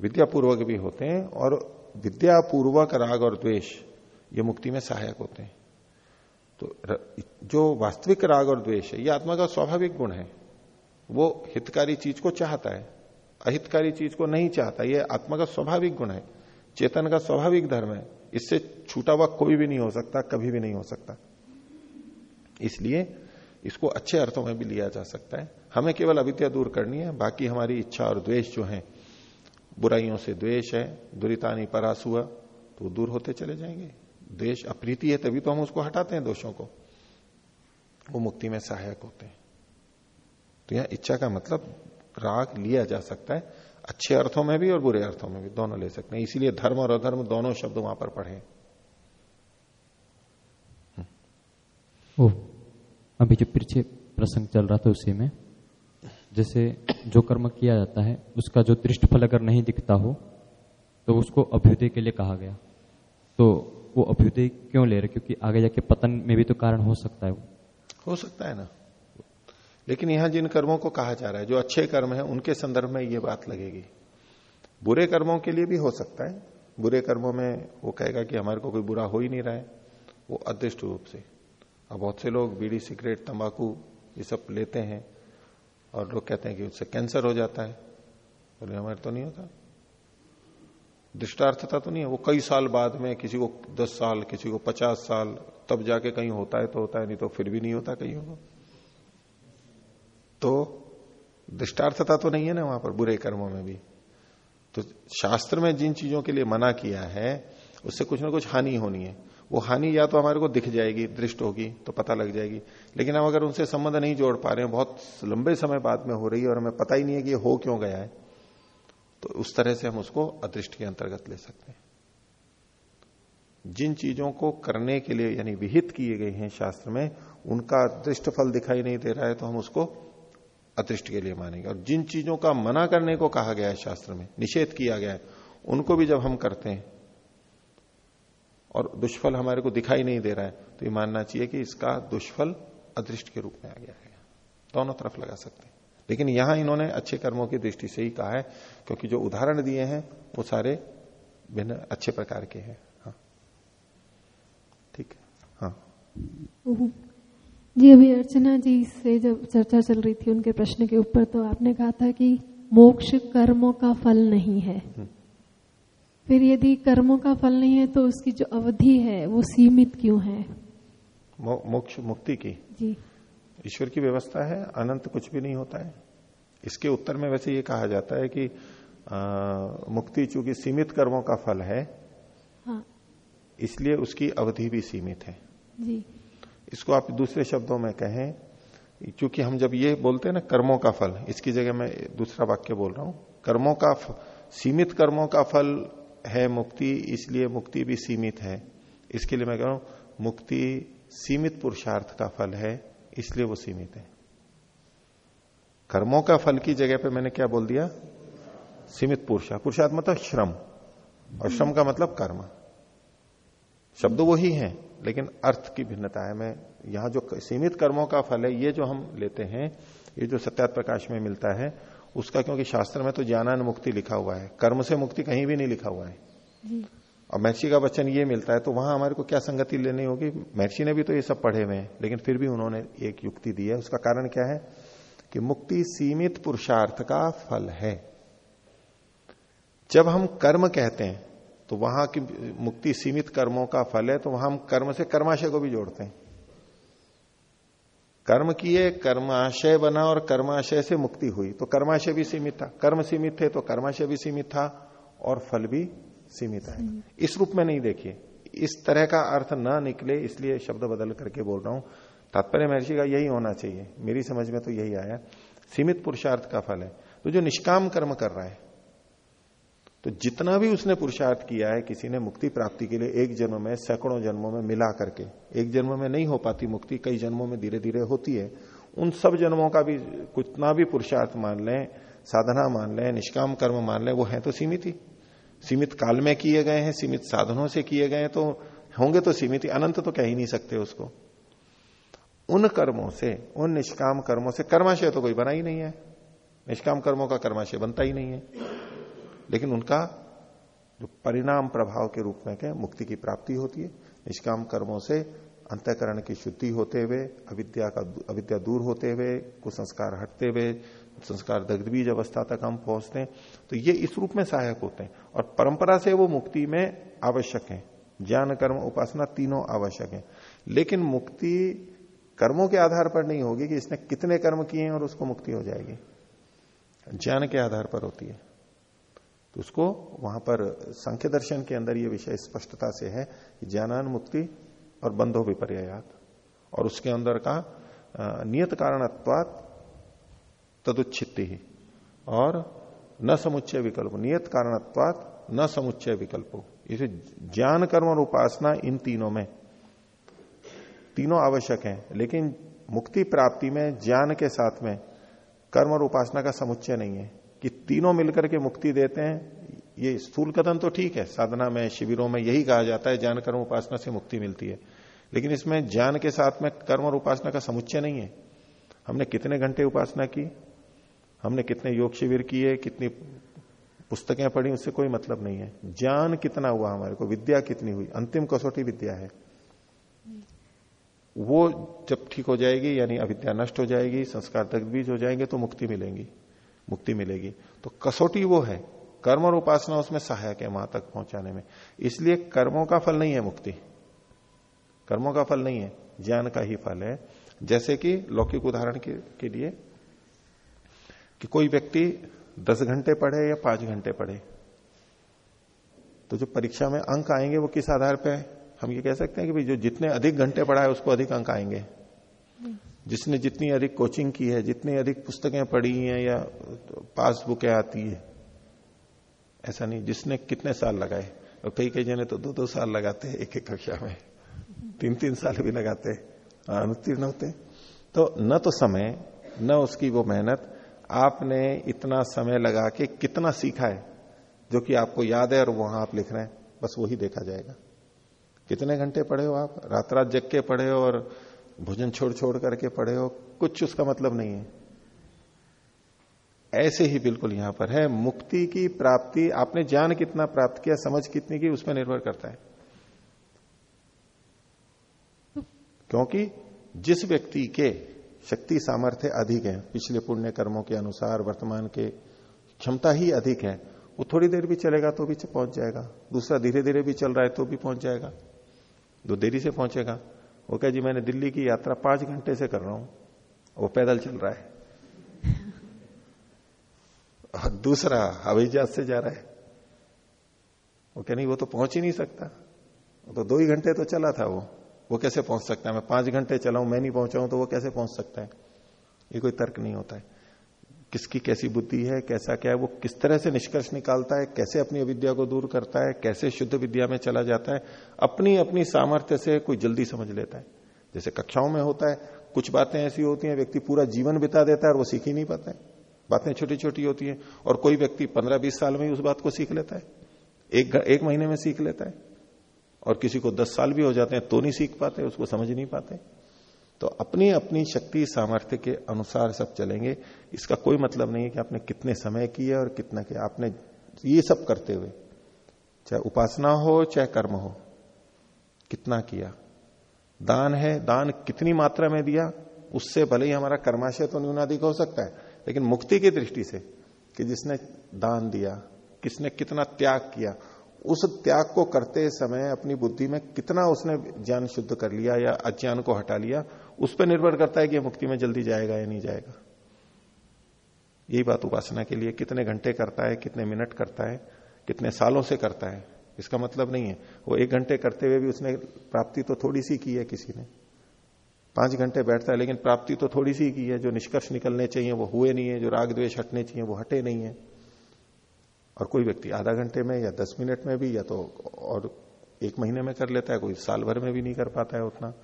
विद्यापूर्वक भी होते हैं और विद्यापूर्वक राग और द्वेष, ये मुक्ति में सहायक होते हैं। तो जो वास्तविक राग और द्वेष है, ये आत्मा का स्वाभाविक गुण है। वो हितकारी चीज़ को चाहता है, अहितकारी चीज़ को नहीं चाहता, ये आत्मा का स्वाभाविक गुण है। चेतन का स्वाभाविक धर्म है, इससे छूटा हुआ कोई भी नहीं हो सकता, कभी भी नहीं हो सकता। इसलिए इसको अच्छे अर्थों में भी लिया जा सकता है। हमें केवल अविद्या दूर करनी है, बाकी हमारी इच्छा और द्वेष जो है, बुराइयों से द्वेष है, दुरितानी परास हुआ तो दूर होते चले जाएँगे। द्वेष अप्रीति है, तभी तो हम उसको हटाते हैं दोषों को। वो मुक्ति में सहायक होते हैं। तो यह इच्छा का मतलब राग लिया जा सकता है, अच्छे अर्थों में भी और बुरे अर्थों में भी, दोनों ले सकते हैं। इसीलिए धर्म और अधर्म दोनों शब्द वहाँ पर पढ़े। ओ अभी जो पीछे प्रसंग चल रहा था उसी में, जैसे जो कर्म किया जाता है, उसका जो दृष्ट फल अगर नहीं दिखता हो तो उसको अभ्युदय के लिए कहा गया। तो वो अभ्युदय क्यों ले रहे? क्योंकि आगे जाके पतन में भी तो कारण हो सकता है वो। हो सकता है ना। लेकिन यहाँ जिन कर्मों को कहा जा रहा है, जो अच्छे कर्म है, उनके संदर्भ में ये बात लगेगी। बुरे कर्मों के लिए भी हो सकता है। बुरे कर्मों में वो कहेगा कि हमारे को कोई बुरा हो ही नहीं रहा है। वो अदृष्ट रूप से। अब बहुत से लोग बीड़ी, सिगरेट, तंबाकू ये सब लेते हैं और लोग कहते हैं कि उससे कैंसर हो जाता है। बोले, हमारे तो नहीं होता। दृष्टार्थता तो नहीं है। वो कई साल बाद में किसी को दस साल, किसी को पचास साल, तब जाके कहीं होता है तो होता है, नहीं तो फिर भी नहीं होता कहीं होगा। तो दृष्टार्थता तो नहीं है ना वहाँ पर बुरे कर्मों में भी। तो शास्त्र में जिन चीज़ों के लिए मना किया है, उससे कुछ ना कुछ हानि होनी है। वो हानि या तो हमारे को दिख जाएगी, दृष्ट होगी तो पता लग जाएगी। लेकिन हम अगर उनसे संबंध नहीं जोड़ पा रहे हैं, बहुत लंबे समय बाद में हो रही है और हमें पता ही नहीं है कि ये हो क्यों गया है तो उस तरह से हम उसको अदृष्ट के अंतर्गत ले सकते हैं। जिन चीज़ों को करने के लिए, यानी विहित किए गए हैं शास्त्र में, उनका दृष्ट फल दिखाई नहीं दे रहा है तो हम उसको अदृष्ट के लिए मानेंगे। और जिन चीज़ों का मना करने को कहा गया है शास्त्र में, निषेध किया गया है, उनको भी जब हम करते हैं और दुष्फल हमारे को दिखाई नहीं दे रहा है तो ये मानना चाहिए कि इसका दुष्फल अदृष्ट के रूप में आ गया है। दोनों तरफ़ लगा सकते हैं। लेकिन यहाँ इन्होंने अच्छे कर्मों की दृष्टि से ही कहा है क्योंकि जो उदाहरण दिए हैं वो सारे भिन्न अच्छे प्रकार के हैं। हाँ। ठीक है। हाँ। जी अभी अर्चना जी से जब चर्चा चल रही थी उनके प्रश्न के ऊपर तो आपने कहा था कि मोक्ष कर्मों का फल नहीं है। फिर यदि कर्मों का फल नहीं है तो उसकी जो अवधि है वो सीमित क्यों है? मोक्ष मुक्ति की। जी। ईश्वर की व्यवस्था है अनंत कुछ भी नहीं होता है। इसके उत्तर में वैसे ये कहा जाता है कि आ, मुक्ति चूँकि सीमित कर्मों का फल है हाँ। इसलिए उसकी अवधि भी सीमित है। जी। इसको आप दूसरे शब्दों में कहें क्योंकि हम जब ये बोलते हैं ना कर्मों का फल इसकी जगह मैं दूसरा वाक्य बोल रहा हूँ। कर्मों का सीमित कर्मों का फल है मुक्ति, इसलिए मुक्ति भी सीमित है। इसके लिए मैं कह रहा हूँ, मुक्ति सीमित पुरुषार्थ का फल है, इसलिए वो सीमित है। कर्मों का फल की जगह पे मैंने क्या बोल दिया? सीमित पुरुषार्थ पुरुषार्थ मतलब श्रम। और श्रम का मतलब कर्म। शब्द वही है, लेकिन अर्थ की भिन्नता है। मैं यहाँ जो सीमित कर्मों का फल है, ये जो हम लेते हैं, ये जो सत्यात प्रकाश में मिलता है उसका क्योंकि शास्त्र में तो ज्ञानान मुक्ति लिखा हुआ है। कर्म से मुक्ति कहीं भी नहीं लिखा हुआ है। और महर्षि का वचन ये मिलता है तो वहाँ हमारे को क्या संगति लेनी होगी? महर्षि ने भी तो ये सब पढ़े हुए हैं लेकिन फिर भी उन्होंने एक युक्ति दी है। उसका कारण क्या है? कि मुक्ति सीमित पुरुषार्थ का फल है। जब हम कर्म कहते हैं तो वहाँ की मुक्ति सीमित कर्मों का फल है तो वहाँ हम कर्म से कर्माशय को भी जोड़ते हैं। कर्म किए कर्माशय बना और कर्माशय से मुक्ति हुई। तो कर्माशय भी सीमित था। कर्म सीमित थे तो कर्माशय भी सीमित था और फल भी सीमित है। इस रूप में नहीं देखिए। इस तरह का अर्थ ना निकले इसलिए शब्द बदल करके बोल रहा हूँ। तात्पर्य महर्षि का यही होना चाहिए। मेरी समझ में तो यही आया। सीमित पुरुषार्थ का फल है। तो जो निष्काम कर्म कर रहा है तो जितना भी उसने पुरुषार्थ किया है, किसी ने मुक्ति प्राप्ति के लिए एक जन्म में, सैकड़ों जन्मों में मिला करके, एक जन्म में नहीं हो पाती मुक्ति, कई जन्मों में धीरे धीरे होती है, उन सब जन्मों का भी कितना भी पुरुषार्थ मान लें, साधना मान लें, निष्काम कर्म मान लें, वो है तो सीमित ही। सीमित काल में किए गए हैं, सीमित साधनों से किए गए तो होंगे तो सीमित ही, अनंत तो कह ही नहीं सकते उसको। उन कर्मों से, उन निष्काम कर्मों से, कर्माशय तो कोई बना ही नहीं है। निष्काम कर्मों का कर्माशय बनता ही नहीं है। लेकिन उनका जो परिणाम प्रभाव के रूप में क्या मुक्ति की प्राप्ति होती है। निष्काम कर्मों से अंतकरण की शुद्धि होते हुए, अविद्या का अविद्या दूर होते हुए कुछ संस्कार हटते हुए, संस्कार दग्धबीज अवस्था तक हम पहुँचते हैं। तो ये इस रूप में सहायक होते हैं और परंपरा से वो मुक्ति में आवश्यक है। ज्ञान, कर्म, उपासना तीनों आवश्यक है। लेकिन मुक्ति कर्मों के आधार पर नहीं होगी कि इसने कितने कर्म किए हैं और उसको मुक्ति हो जाएगी। ज्ञान के आधार पर होती है। तो उसको वहाँ पर संख्य दर्शन के अंदर ये विषय स्पष्टता से है कि ज्ञानान मुक्ति और बंधो विपर्यात और उसके अंदर का नियत कारणत्वात तदुच्छित ही और न समुच्चय विकल्प, नियत कारणत्वात न समुच्चय विकल्प। इसे ज्ञान कर्म और उपासना इन तीनों में, तीनों आवश्यक हैं, लेकिन मुक्ति प्राप्ति में, ज्ञान के साथ में कर्म और उपासना का समुच्चय नहीं है। कि तीनों मिलकर के मुक्ति देते हैं, ये स्थूल कथन तो ठीक है, साधना में, शिविरों में यही कहा जाता है, ज्ञान कर्म उपासना से मुक्ति मिलती है। लेकिन इसमें ज्ञान के साथ में कर्म और उपासना का समुच्चय नहीं है। हमने कितने घंटे उपासना की? हमने कितने योग शिविर किए? कितनी पुस्तकें पढ़ी? उससे कोई मतलब नहीं है। ज्ञान कितना हुआ हमारे को? विद्या कितनी हुई? अंतिम कसौटी विद्या है। वो जब ठीक हो जाएगी, यानी अविद्या नष्ट हो जाएगी, संस्कार तक बीज हो जाएँगे तो मुक्ति मिलेगी। मुक्ति मिलेगी। तो कसौटी वो है कर्म और उपासना उसमें सहायक है वहाँ तक पहुँचाने में। इसलिए कर्मों का फल नहीं है मुक्ति। कर्मों का फल नहीं है ज्ञान का ही फल है। जैसे कि लौकिक उदाहरण के, के लिए कि कोई व्यक्ति दस घंटे पढ़े या पाँच घंटे पढ़े तो जो परीक्षा में अंक आएँगे वो किस आधार पर हम ये कह सकते हैं कि भाई जो जितने अधिक घंटे पढ़ा है उसको अधिक अंक आएँगे। जिसने जितनी अधिक कोचिंग की है, जितनी अधिक पुस्तकें पढ़ी हैं या पास बुकें आती है, ऐसा नहीं, जिसने कितने साल लगाए, और कई कई जने तो दो दो साल लगाते हैं एक एक कक्षा में तीन तीन साल भी लगाते हैं अनुत्तीर्ण होते तो न तो समय, न उसकी वो मेहनत, आपने इतना समय लगा के कितना सीखा है, जो कि आपको याद है और वहाँ आप लिख रहे हैं, बस वही देखा जाएगा। कितने घंटे पढ़े हो आप? रात रात जग के पढ़े हो और भोजन छोड़ छोड़ करके पढ़े हो, कुछ उसका मतलब नहीं है। ऐसे ही बिल्कुल यहाँ पर है, मुक्ति की प्राप्ति, आपने ज्ञान कितना प्राप्त किया, समझ कितनी की, उसमें निर्भर करता है। क्योंकि जिस व्यक्ति के शक्ति सामर्थ्य अधिक है, पिछले पुण्य कर्मों के अनुसार, वर्तमान के क्षमता ही अधिक है, वो थोड़ी देर भी चलेगा तो भी पहुँच जाएगा। दूसरा धीरे धीरे भी चल रहा है तो भी पहुँच जाएगा। जो देरी से पहुंचेगा। वो कह जी, मैंने दिल्ली की यात्रा पाँच घंटे से कर रहा हूँ। वो पैदल चल रहा है। और दूसरा हवाई जहाज़ से जा रहा है। वो कह नहीं, वो तो पहुँच ही नहीं सकता। वो तो दो ही घंटे तो चला था वो। वो कैसे पहुँच सकता है? मैं पाँच घंटे चलाऊं, मैं नहीं पहुंचाऊं तो वो कैसे पहुँच सकता है? ये कोई तर्क नहीं होता है। किसकी कैसी बुद्धि है, कैसा क्या है, वो किस तरह से निष्कर्ष निकालता है, कैसे अपनी अविद्या को दूर करता है, कैसे शुद्ध विद्या में चला जाता है अपनी अपनी सामर्थ्य से कोई जल्दी समझ लेता है। जैसे कक्षाओं में होता है, कुछ बातें ऐसी होती हैं, व्यक्ति पूरा जीवन बिता देता है और वो सीख ही नहीं पाता है। बातें छोटी छोटी होती हैं और कोई व्यक्ति पंद्रह बीस साल में ही उस बात को सीख लेता है। एक एक महीने में सीख लेता है और किसी को दस साल भी हो जाते हैं तो नहीं सीख पाते, उसको समझ नहीं पाते। तो अपनी अपनी शक्ति, सामर्थ्य के अनुसार सब चलेंगे। इसका कोई मतलब नहीं है कि आपने कितने समय किए और कितना किया। आपने ये सब करते हुए, चाहे उपासना हो, चाहे कर्म हो, कितना किया। दान है, दान कितनी मात्रा में दिया, उससे भले ही हमारा कर्माशय तो न्यूनाधिक हो सकता है, लेकिन मुक्ति की दृष्टि से कि जिसने दान दिया, किसने कितना त्याग किया, उस त्याग को करते समय अपनी बुद्धि में कितना उसने ज्ञान शुद्ध कर लिया या अज्ञान को हटा लिया उस पर निर्भर करता है कि मुक्ति में जल्दी जाएगा या नहीं जाएगा। यही बात उपासना के लिए कितने घंटे करता है, कितने मिनट करता है, कितने सालों से करता है, इसका मतलब नहीं है। वो एक घंटे करते हुए भी उसने प्राप्ति तो थोड़ी सी की है किसी ने। पाँच घंटे बैठता है, लेकिन प्राप्ति तो थोड़ी सी की है। जो निष्कर्ष निकलने चाहिए, वो हुए नहीं है, जो राग द्वेष हटने चाहिए, वो हटे नहीं है। और कोई व्यक्ति आधा घंटे में या दस मिनट में भी, या तो और एक महीने में कर लेता है, कोई साल भर में भी नहीं कर पाता है उतना।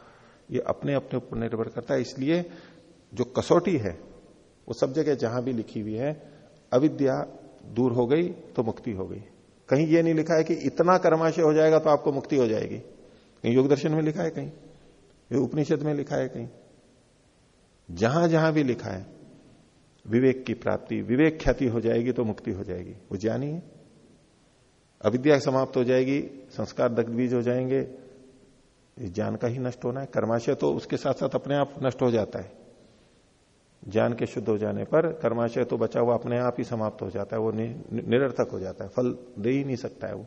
ये अपने अपने ऊपर निर्भर करता है। इसलिए जो कसौटी है, वो सब जगह जहाँ भी लिखी हुई है, अविद्या दूर हो गई तो मुक्ति हो गई। कहीं ये नहीं लिखा है कि इतना कर्माशय हो जाएगा तो आपको मुक्ति हो जाएगी। कहीं योग दर्शन में लिखा है कहीं ये उपनिषद में लिखा है कहीं। जहाँ जहाँ भी लिखा है, विवेक की प्राप्ति, विवेक ख्याति हो जाएगी तो मुक्ति हो जाएगी। वो ज्ञानी है। अविद्या समाप्त हो जाएगी, संस्कार दग्ध बीज हो जाएँगे ज्ञान का ही नष्ट होना है कर्माशय तो उसके साथ साथ अपने आप नष्ट हो जाता है ज्ञान के शुद्ध हो जाने पर कर्माशय तो बचा हुआ अपने आप ही समाप्त हो जाता है वो नि, निरर्थक हो जाता है फल दे ही नहीं सकता है वो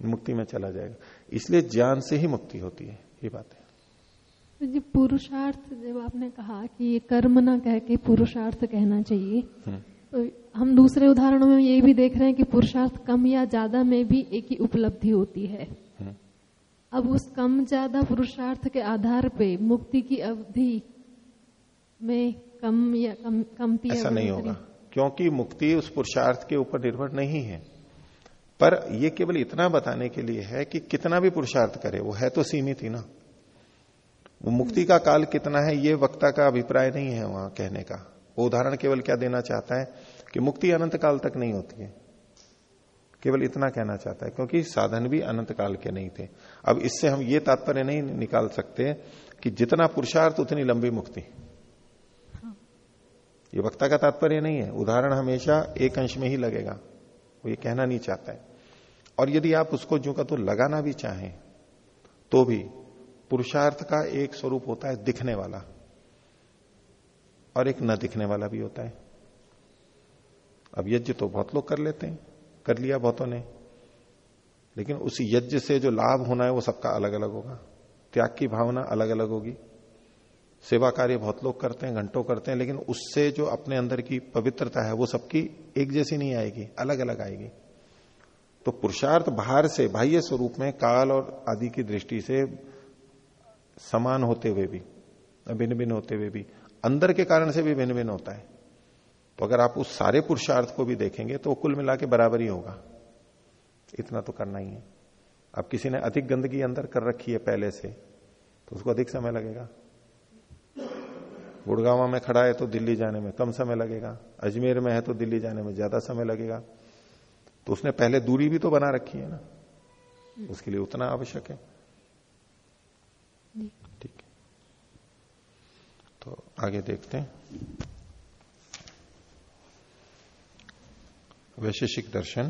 मुक्ति में चला जाएगा इसलिए ज्ञान से ही मुक्ति होती है ये बात है तो जी पुरुषार्थ जब आपने कहा कि ये कर्म ना कह के पुरुषार्थ कहना चाहिए हम्म। तो हम दूसरे उदाहरणों में ये भी देख रहे हैं कि पुरुषार्थ कम या ज़्यादा में भी एक ही उपलब्धि होती है हम्म। अब उस कम ज़्यादा पुरुषार्थ के आधार पे मुक्ति की अवधि में कम या कम कमती ऐसा नहीं होगा क्योंकि मुक्ति उस पुरुषार्थ के ऊपर निर्भर नहीं है। पर यह केवल इतना बताने के लिए है कि कितना भी पुरुषार्थ करे वो है तो सीमित ही ना। वो मुक्ति का काल कितना है ये वक्ता का अभिप्राय नहीं है वहाँ कहने का। वो उदाहरण केवल क्या देना चाहता है कि मुक्ति अनंत काल तक नहीं होती है। केवल इतना कहना चाहता है, क्योंकि साधन भी अनंत काल के नहीं थे। अब इससे हम ये तात्पर्य नहीं निकाल सकते कि जितना पुरुषार्थ, उतनी लंबी मुक्ति। ये वक्ता का तात्पर्य नहीं है। उदाहरण हमेशा एक अंश में ही लगेगा। वो ये कहना नहीं चाहता है। और यदि आप उसको जो का तो लगाना भी चाहें तो भी पुरुषार्थ का एक स्वरूप होता है दिखने वाला, और एक न दिखने वाला भी होता है। अब यज्ञ तो बहुत लोग कर लेते हैं। कर लिया बहुतों ने। लेकिन उस यज्ञ से जो लाभ होना है वो सबका अलग अलग होगा। त्याग की भावना अलग अलग होगी। सेवा कार्य बहुत लोग करते हैं, घंटों करते हैं, लेकिन उससे जो अपने अंदर की पवित्रता है वो सबकी एक जैसी नहीं आएगी अलग अलग आएगी। तो पुरुषार्थ बाहर से, बाह्य स्वरूप में काल और आदि की दृष्टि से समान होते हुए भी भिन्न भिन्न होते हुए भी, अंदर के कारण से भी भिन्न भिन्न होता है। तो अगर आप उस सारे पुरुषार्थ को भी देखेंगे तो कुल मिला के बराबर ही होगा। इतना तो करना ही है। अब किसी ने अधिक गंदगी अंदर कर रखी है पहले से तो उसको अधिक समय लगेगा। गुड़गावा में खड़ा है तो दिल्ली जाने में कम समय लगेगा। अजमेर में है तो दिल्ली जाने में ज़्यादा समय लगेगा। तो उसने पहले दूरी भी तो बना रखी है ना। उसके लिए उतना आवश्यक है। ठीक है। तो आगे देखते हैं। वैशेषिक दर्शन,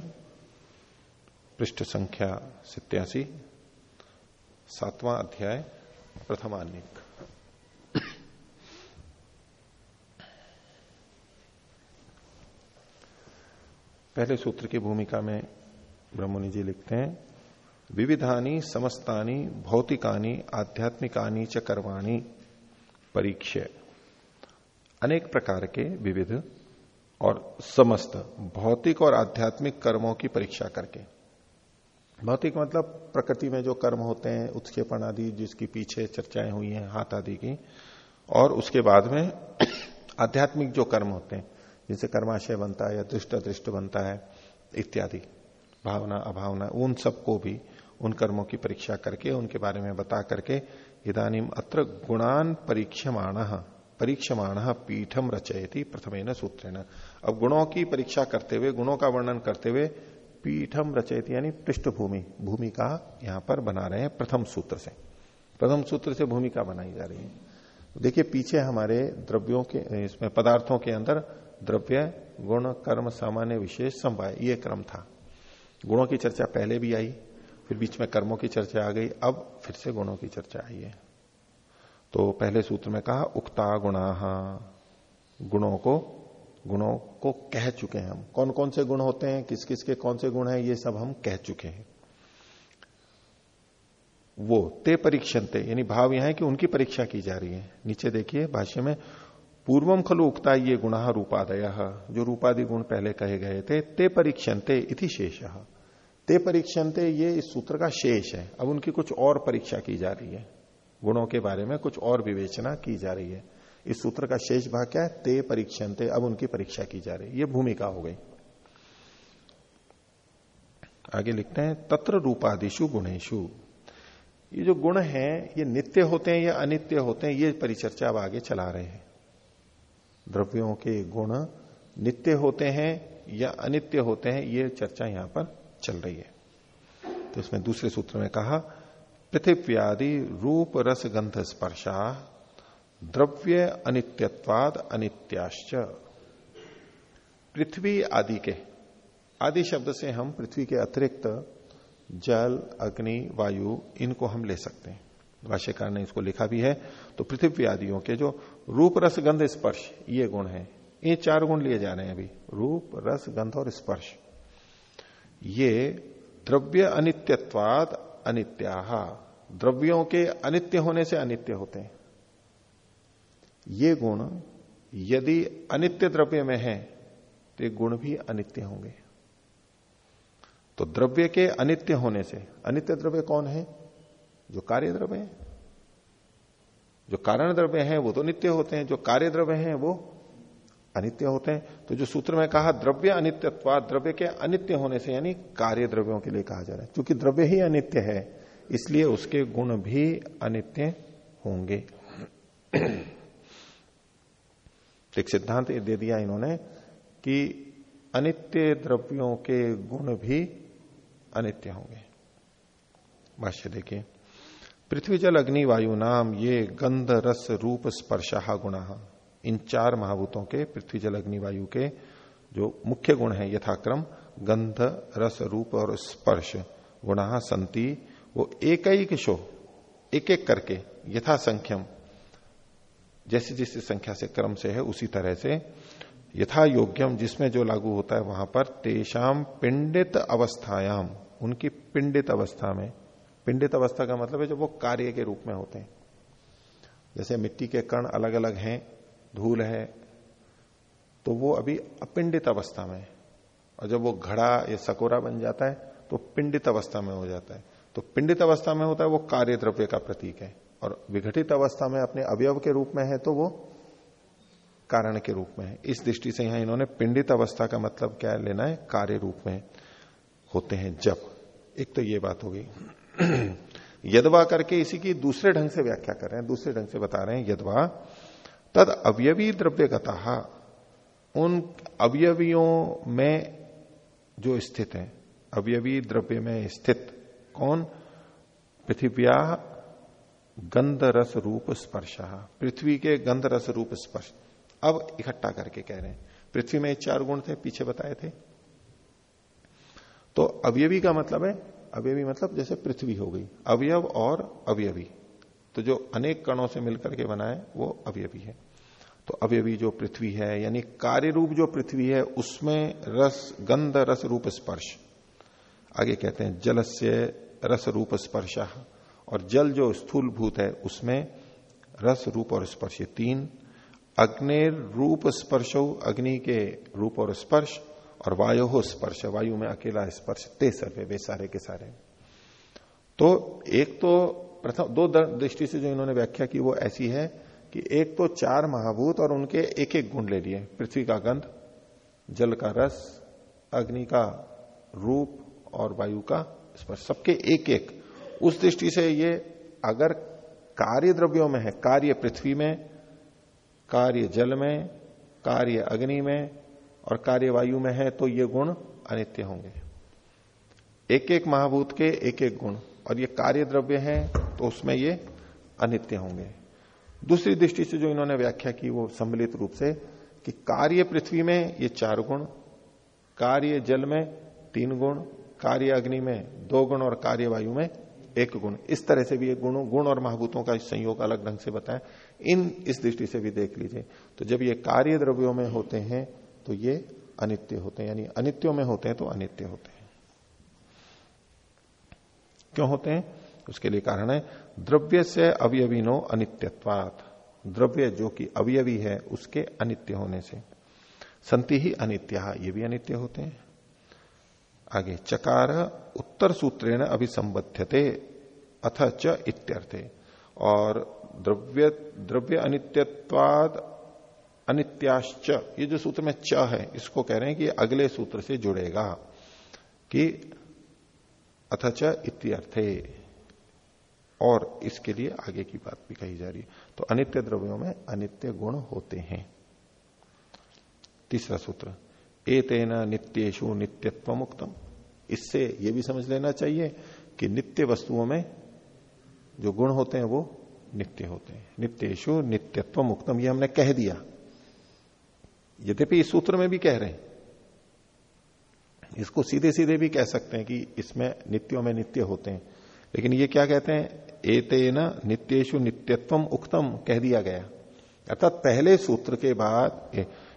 पृष्ठ संख्या सत्यासी, सातवां अध्याय प्रथमानिक पहले सूत्र की भूमिका में ब्रह्मणि जी लिखते हैं, विविधानी, समस्तानी, भौतिकानी, आध्यात्मिकानी च कर्वाणी परीक्ष। अनेक प्रकार के विविध और समस्त भौतिक और आध्यात्मिक कर्मों की परीक्षा करके। भौतिक मतलब प्रकृति में जो कर्म होते हैं, उत्क्षेपण आदि जिसकी पीछे चर्चाएँ हुई हैं, हाथ आदि की, और उसके बाद में आध्यात्मिक जो कर्म होते हैं जिनसे कर्माशय बनता है या दृष्ट अदृष्ट बनता है, इत्यादि, भावना, अभावना, उन सबको भी, उन कर्मों की परीक्षा करके, उनके बारे में बता करके इधानीम अत्र गुणान परीक्षमाण परीक्षमाण पीठम रचयती प्रथमेन सूत्रेण। अब गुणों की परीक्षा करते हुए, गुणों का वर्णन करते हुए पीठम रचयती, यानी पृष्ठभूमि, भूमिका यहाँ पर बना रहे हैं प्रथम सूत्र से। प्रथम सूत्र से भूमिका बनाई जा रही है। देखिए, पीछे हमारे द्रव्यों के, इसमें पदार्थों के अंदर द्रव्य, गुण, कर्म, सामान्य, विशेष संवाय ये क्रम था। गुणों की चर्चा पहले भी आई, फिर बीच में कर्मों की चर्चा आ गई, अब फिर से गुणों की चर्चा आई है। तो पहले सूत्र में कहा, उक्ता गुणा, गुणों को गुणों को कह चुके हैं हम। कौन कौन से गुण होते हैं? किस किस के कौन से गुण हैं? ये सब हम कह चुके हैं। वो, ते परीक्षणते यानी भाव यहाँ है कि उनकी परीक्षा की जा रही है। नीचे देखिए भाष्य में पूर्वम खलु उक्ता ये गुण रूपादय, जो रूपादि गुण पहले कहे गए थे, ते परीक्षणते इति शेष। ते परीक्षणते ये इस सूत्र का शेष है। अब उनकी कुछ और परीक्षा की जा रही है। गुणों के बारे में कुछ और विवेचना की जा रही है। इस सूत्र का शेष भाग क्या है? ते परीक्षणते अब उनकी परीक्षा की जा रही ये भूमिका हो गई। आगे लिखते हैं, तत्र रूपादिशु गुणेशु ये जो गुण है, ये नित्य होते हैं या अनित्य होते हैं, ये परिचर्चा अब आगे चला रहे हैं। द्रव्यों के गुण नित्य होते हैं या अनित्य होते हैं, ये चर्चा यहाँ पर चल रही है। तो इसमें दूसरे सूत्र में कहा, पृथिव्यादि रूप रस गंध स्पर्शा द्रव्य अनित्यत्वाद अनित्याश्च। पृथ्वी आदि के, आदि शब्द से हम पृथ्वी के अतिरिक्त जल, अग्नि, वायु, इनको हम ले सकते हैं। भाष्यकार ने इसको लिखा भी है तो पृथ्वी आदियों के जो रूप, रस, गंध, स्पर्श, ये गुण है। ये चार गुण लिए जा रहे हैं अभी, रूप, रस, गंध और स्पर्श। ये द्रव्य अनित्यत्वाद अनित्या द्रव्यों के अनित्य होने से अनित्य होते हैं। ये गुण यदि अनित्य द्रव्य में है तो ये गुण भी अनित्य होंगे। तो द्रव्य के अनित्य होने से, अनित्य द्रव्य कौन है? जो कार्य द्रव्य है। जो कारण द्रव्य हैं, वो तो नित्य होते हैं, जो कार्य द्रव्य हैं, वो अनित्य होते हैं। तो जो सूत्र में कहा, द्रव्य अनित्यत्वा द्रव्य के अनित्य होने से, यानी कार्य द्रव्यों के लिए कहा जा रहा है। क्योंकि द्रव्य ही अनित्य है, इसलिए उसके गुण भी अनित्य होंगे। एक सिद्धांत दे दिया इन्होंने कि अनित्य द्रव्यों के गुण भी अनित्य होंगे। भाष्य देखिए, पृथ्वी जल, अग्नि, वायु, नाम, ये गंध, रस, रूप स्पर्शाह गुण इन चार महाभूतों के, पृथ्वी जल, अग्नि, वायु के, जो मुख्य गुण है, यथाक्रम, गंध, रस, रूप और स्पर्श, गुणा संति, वो एक शो एक एक करके यथा संख्यम जैसे जिस संख्या से क्रम से है, उसी तरह से यथा योग्यम जिसमें जो लागू होता है वहाँ पर तेषाम पिंडित अवस्थायाम उनकी पिंडित अवस्था में, पिंडित अवस्था का मतलब है जब वो कार्य के रूप में होते हैं। जैसे मिट्टी के कण अलग अलग हैं, धूल है तो वो अभी अपिंडित अवस्था में और जब वो घड़ा या सकोरा बन जाता है तो पिंडित अवस्था में हो जाता है। तो पिंडित अवस्था में होता है, वो कार्य द्रव्य का प्रतीक है। और विघटित अवस्था में अपने अवयव के रूप में है तो वो कारण के रूप में है। इस दृष्टि से यहाँ इन्होंने पिंडित अवस्था का मतलब क्या लेना है? कार्य रूप में होते हैं जब। एक तो ये बात होगी यदवा करके इसी की दूसरे ढंग से व्याख्या कर रहे हैं, दूसरे ढंग से बता रहे हैं, यदवा तद अवयवी द्रव्यगता, उन अवयवियों में जो स्थित है, अवयवी द्रव्य में स्थित कौन? पृथ्व्या गंध रस रूप स्पर्श। पृथ्वी के गंध रस रूप स्पर्श। अब इकट्ठा करके कह रहे हैं, पृथ्वी में चार गुण थे, पीछे बताए थे। तो अवयवी का मतलब है, अवयवी मतलब जैसे पृथ्वी हो गई, अवयव और अवयवी। तो जो अनेक कणों से मिलकर के बना है, वो अवयवी है। तो अवयवी जो पृथ्वी है, यानी कार्य रूप जो पृथ्वी है, उसमें रस गंध रस रूप स्पर्श। आगे कहते हैं, जलस्य रस रूप स्पर्श। और जल जो स्थूल भूत है, उसमें रस रूप और स्पर्श तीन। अग्नि रूप स्पर्श, अग्नि के रूप और स्पर्श, और वायु हो स्पर्श। वायु में अकेला स्पर्श, ते सर्वे, वे सारे के सारे। तो एक तो प्रथम, दो दृष्टि से जो इन्होंने व्याख्या की, वो ऐसी है कि एक तो चार महाभूत और उनके एक एक गुण ले लिए। पृथ्वी का गंध, जल का रस, अग्नि का रूप और वायु का स्पर्श। सबके एक एक उस दृष्टि से ये अगर कार्य द्रव्यों में है, कार्य पृथ्वी में, कार्य जल में, कार्य अग्नि में और कार्य वायु में है तो ये गुण अनित्य होंगे। एक एक महाभूत के एक एक गुण और ये कार्य द्रव्य है तो उसमें ये अनित्य होंगे। दूसरी दृष्टि से जो इन्होंने व्याख्या की, वो सम्मिलित रूप से कि कार्य पृथ्वी में ये चार गुण, कार्य जल में तीन गुण, कार्य अग्नि में दो गुण और कार्य वायु में एक गुण। इस तरह से भी एक गुण गुण और महाभूतों का संयोग अलग ढंग से बताया इन, इस दृष्टि से भी देख लीजिए। तो जब ये कार्य द्रव्यों में होते हैं तो ये अनित्य होते हैं। यानी अनित्यों में होते हैं तो अनित्य होते हैं। क्यों होते हैं? उसके लिए कारण है, द्रव्य से अवयवीनो अनित्यत्वात। द्रव्य जो कि अवयवी है, उसके अनित्य होने से। संति ही अनित्य, ये भी अनित्य होते हैं। आगे, चकार उत्तर सूत्रेण अभिसंबद्धते अथ च इत्यर्थे। और द्रव्य द्रव्य अनित्यत्वाद अनित्याश्च, ये जो सूत्र में च है, इसको कह रहे हैं कि अगले सूत्र से जुड़ेगा, कि अथच इत्यर्थे। और इसके लिए आगे की बात भी कही जा रही है। तो अनित्य द्रव्यों में अनित्य गुण होते हैं। तीसरा सूत्र, एतेन नित्येशु नित्यत्व मुक्तम इससे यह भी समझ लेना चाहिए कि नित्य वस्तुओं में जो गुण होते हैं वो नित्य होते हैं। नित्येशु नित्यत्व मुक्तम, ये हमने कह दिया। यद्यपि इस सूत्र में भी कह रहे हैं। इसको सीधे सीधे भी कह सकते हैं कि इसमें नित्यों में नित्य होते हैं। लेकिन ये क्या कहते हैं? एते न नित्येशु नित्यत्वम उक्तम कह दिया गया। अर्थात पहले सूत्र के बाद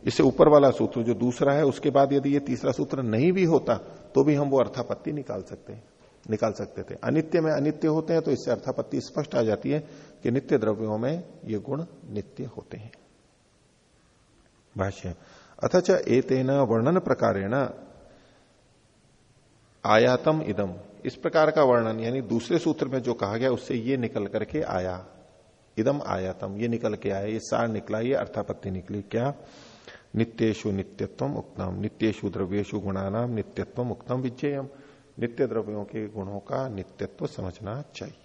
इससे ऊपर वाला सूत्र जो दूसरा है, उसके बाद यदि ये तीसरा सूत्र नहीं भी होता तो भी हम वो अर्थापत्ति निकाल सकते हैं। निकाल सकते थे। अनित्य में अनित्य होते हैं तो इससे अर्थापत्ति स्पष्ट आ जाती है कि नित्य द्रव्यों में ये गुण नित्य होते हैं। भाष्य अथच एतेन वर्णन प्रकारेण आयातम इदम। इस प्रकार का वर्णन, यानी दूसरे सूत्र में जो कहा गया, उससे ये निकल करके आया। इदम आयातम, ये निकल के आया, ये सार निकला, ये अर्थापत्ति निकली। क्या? नित्येशु नित्यत्व उक्तम। नित्येशु द्रव्येशु गुणानाम नित्यत्व उक्तम विजयम नित्य द्रव्यों के गुणों का नित्यत्व समझना चाहिए।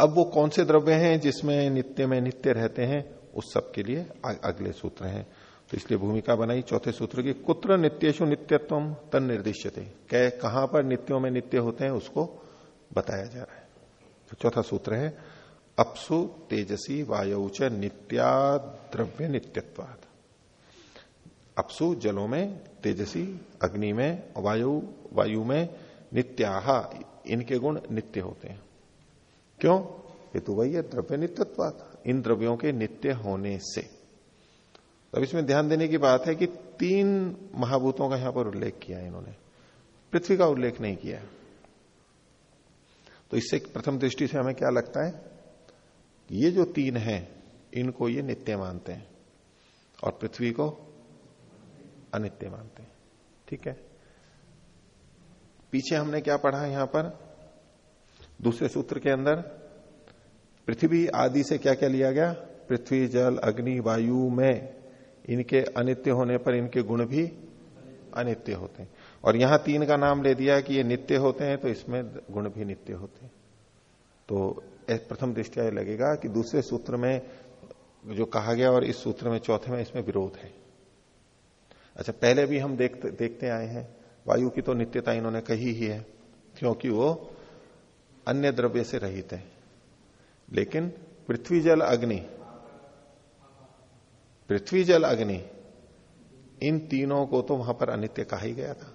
अब वो कौन से द्रव्य हैं जिसमें नित्य में नित्य रहते हैं, उस सब के लिए अगले सूत्र हैं। तो इसलिए भूमिका बनाई चौथे सूत्र की, कुत्र नित्येशु नित्यत्व तन निर्दिश्यते। कह कहाँ पर नित्यों में नित्य होते हैं, उसको बताया जा रहा है। तो चौथा सूत्र है, अपसु तेजसी वायु च नित्या द्रव्य नित्यत्वाद अपसु जलों में तेजसी, अग्नि में, वायु वायु में नित्याह, इनके गुण नित्य होते हैं। क्यों? हेतु वही है, द्रव्य नित्यत्वाद इन द्रव्यों के नित्य होने से। अब इसमें ध्यान देने की बात है कि तीन महाभूतों का यहाँ पर उल्लेख किया है इन्होंने। पृथ्वी का उल्लेख नहीं किया। तो इससे प्रथम दृष्टि से हमें क्या लगता है? ये जो तीन हैं, इनको ये नित्य मानते हैं। और पृथ्वी को अनित्य मानते हैं। ठीक है? पीछे हमने क्या पढ़ा यहाँ पर? दूसरे सूत्र के अंदर, पृथ्वी आदि से क्या क्या लिया गया? पृथ्वी, जल, अग्नि, वायु में इनके अनित्य होने पर इनके गुण भी अनित्य होते हैं। और यहाँ तीन का नाम ले दिया कि ये नित्य होते हैं तो इसमें गुण भी नित्य होते हैं। तो प्रथम दृष्टिया लगेगा कि दूसरे सूत्र में जो कहा गया और इस सूत्र में चौथे में इसमें विरोध है। अच्छा पहले भी हम देखते देखते आए हैं। वायु की तो नित्यता इन्होंने कही ही है, क्योंकि वो अन्य द्रव्य से रहित है। लेकिन पृथ्वी जल अग्नि, पृथ्वी जल अग्नि, इन तीनों को तो वहाँ पर अनित्य कहा ही गया था,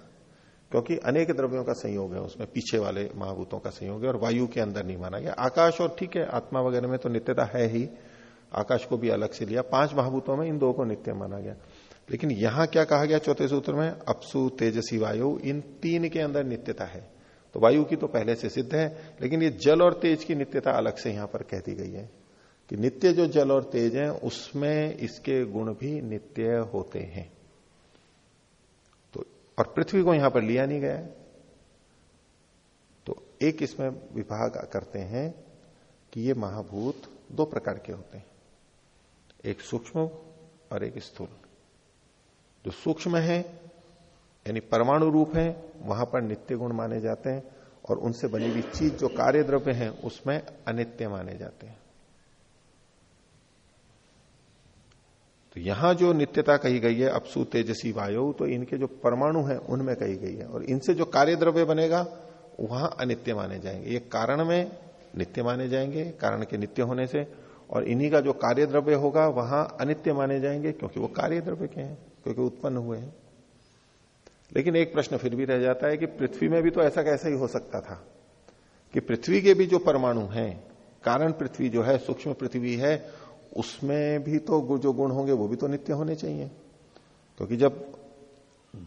क्योंकि अनेक द्रव्यों का संयोग है, उसमें पीछे वाले महाभूतों का संयोग है, और वायु के अंदर नहीं माना गया। आकाश और ठीक है, आत्मा वगैरह में तो नित्यता है ही। आकाश को भी अलग से लिया। पाँच महाभूतों में इन दो को नित्य माना गया। लेकिन यहाँ क्या कहा गया चौथे सूत्र में? अपसु, तेजसी, वायु, इन तीन के अंदर नित्यता है। तो वायु की तो पहले से सिद्ध है, लेकिन ये जल और तेज की नित्यता अलग से यहाँ पर कह दी गई है कि नित्य जो जल और तेज है, उसमें इसके गुण भी नित्य होते हैं। तो और पृथ्वी को यहाँ पर लिया नहीं गया तो एक इसमें विभाग करते हैं कि ये महाभूत दो प्रकार के होते हैं। एक सूक्ष्म और एक स्थूल। जो सूक्ष्म है, यानी परमाणु रूप है, वहाँ पर नित्य गुण माने जाते हैं और उनसे बनी हुई चीज़ जो कार्य द्रव्य है, उसमें अनित्य माने जाते हैं। तो यहाँ जो नित्यता कही गई है, अपसु, तेजसी, वायु तो इनके जो परमाणु है, उनमें कही गई है। और इनसे जो कार्य द्रव्य बनेगा, वहाँ अनित्य माने जाएँगे। ये कारण में नित्य माने जाएँगे, कारण के नित्य होने से, और इन्हीं का जो कार्य द्रव्य होगा, वहाँ अनित्य माने जाएँगे, क्योंकि वो कार्य द्रव्य के हैं। क्योंकि उत्पन्न हुए हैं। लेकिन एक प्रश्न फिर भी रह जाता है कि पृथ्वी में भी तो ऐसा कैसा ही हो सकता था कि पृथ्वी के भी जो परमाणु हैं, कारण पृथ्वी जो है, सूक्ष्म पृथ्वी है, उसमें भी तो जो गुण होंगे वो भी तो नित्य होने चाहिए। क्योंकि तो जब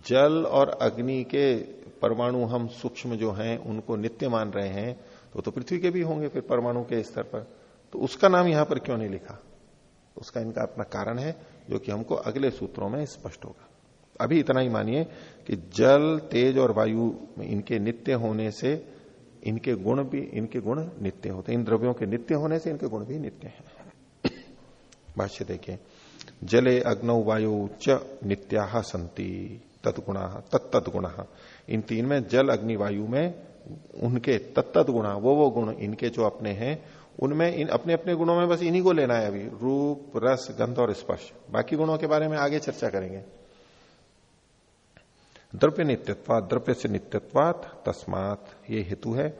जल और अग्नि के परमाणु हम सूक्ष्म जो हैं, उनको नित्य मान रहे हैं तो तो पृथ्वी के भी होंगे फिर परमाणु के स्तर पर। तो उसका नाम यहाँ पर क्यों नहीं लिखा? उसका इनका अपना कारण है। जो कि हमको अगले सूत्रों में स्पष्ट होगा। अभी इतना ही मानिए कि जल, तेज और वायु इनके नित्य होने से इनके गुण भी, इनके गुण नित्य होते हैं। इन द्रव्यों के नित्य होने से इनके गुण भी नित्य हैं। भाष्य देखिए, जले, अग्नौ, वायु च नित्या संति तत्गुणा तत्त गुण इन तीन में जल, अग्नि, वायु में उनके तत्त गुणा वो वो गुण इनके जो अपने हैं उनमें, इन अपने अपने गुणों में बस इन्हीं को लेना है अभी, रूप, रस, गंध और स्पर्श। बाकी गुणों के बारे में आगे चर्चा करेंगे। द्रव्य नित्यत्वात, द्रव्य से नित्यत्वात, तस्मात, ये हेतु है।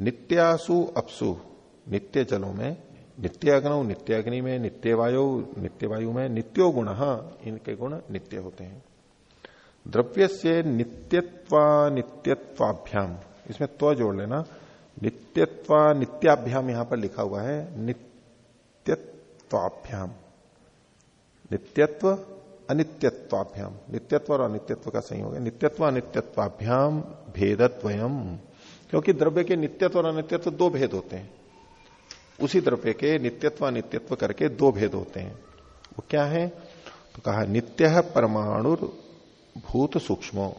नित्यासु अपसु, नित्य जलों में नित्य अग्नौ नित्य अग्नि में नित्य वायु नित्य वायु में, नित्यो गुण, इनके गुण नित्य होते हैं। द्रव्य से नित्यत्वा, नित्यत्वाभ्याम, इसमें त्व जोड़ लेना। नित्यत्व नित्याभ्याम यहाँ पर लिखा हुआ है, नित्यत्वाभ्याम। नित्यत्व, अनित्यत्वाभ्याम। नित्यत्व और अनित्यत्व का संयोग है। नित्यत्व, अनित्यत्वाभ्याम, भेदत्वयम। क्योंकि द्रव्य के नित्यत्व और अनित्यत्व दो भेद होते हैं। उसी द्रव्य के नित्यत्व, अनित्यत्व करके दो भेद होते हैं। वो क्या है? तो कहा, नित्य परमाणु भूत सूक्ष्म।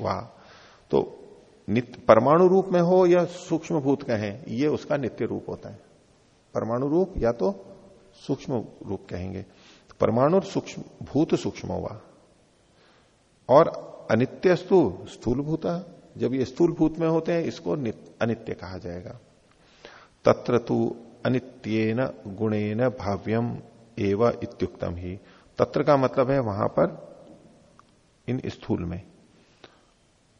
वाह। तो नित्य परमाणु रूप में हो या सूक्ष्म भूत कहें, ये उसका नित्य रूप होता है। परमाणु रूप या तो सूक्ष्म रूप कहेंगे। तो परमाणु सूक्ष्म, भूत सूक्ष्म हुआ। और अनित्य स्तु स्थूल भूता जब ये स्थूल भूत में होते हैं, इसको अनित्य कहा जाएगा। तत्र तु अनित्यन गुणेन भाव्यम एवं इत्युक्तम ही। तत्र का मतलब है वहाँ पर, इन स्थूल में।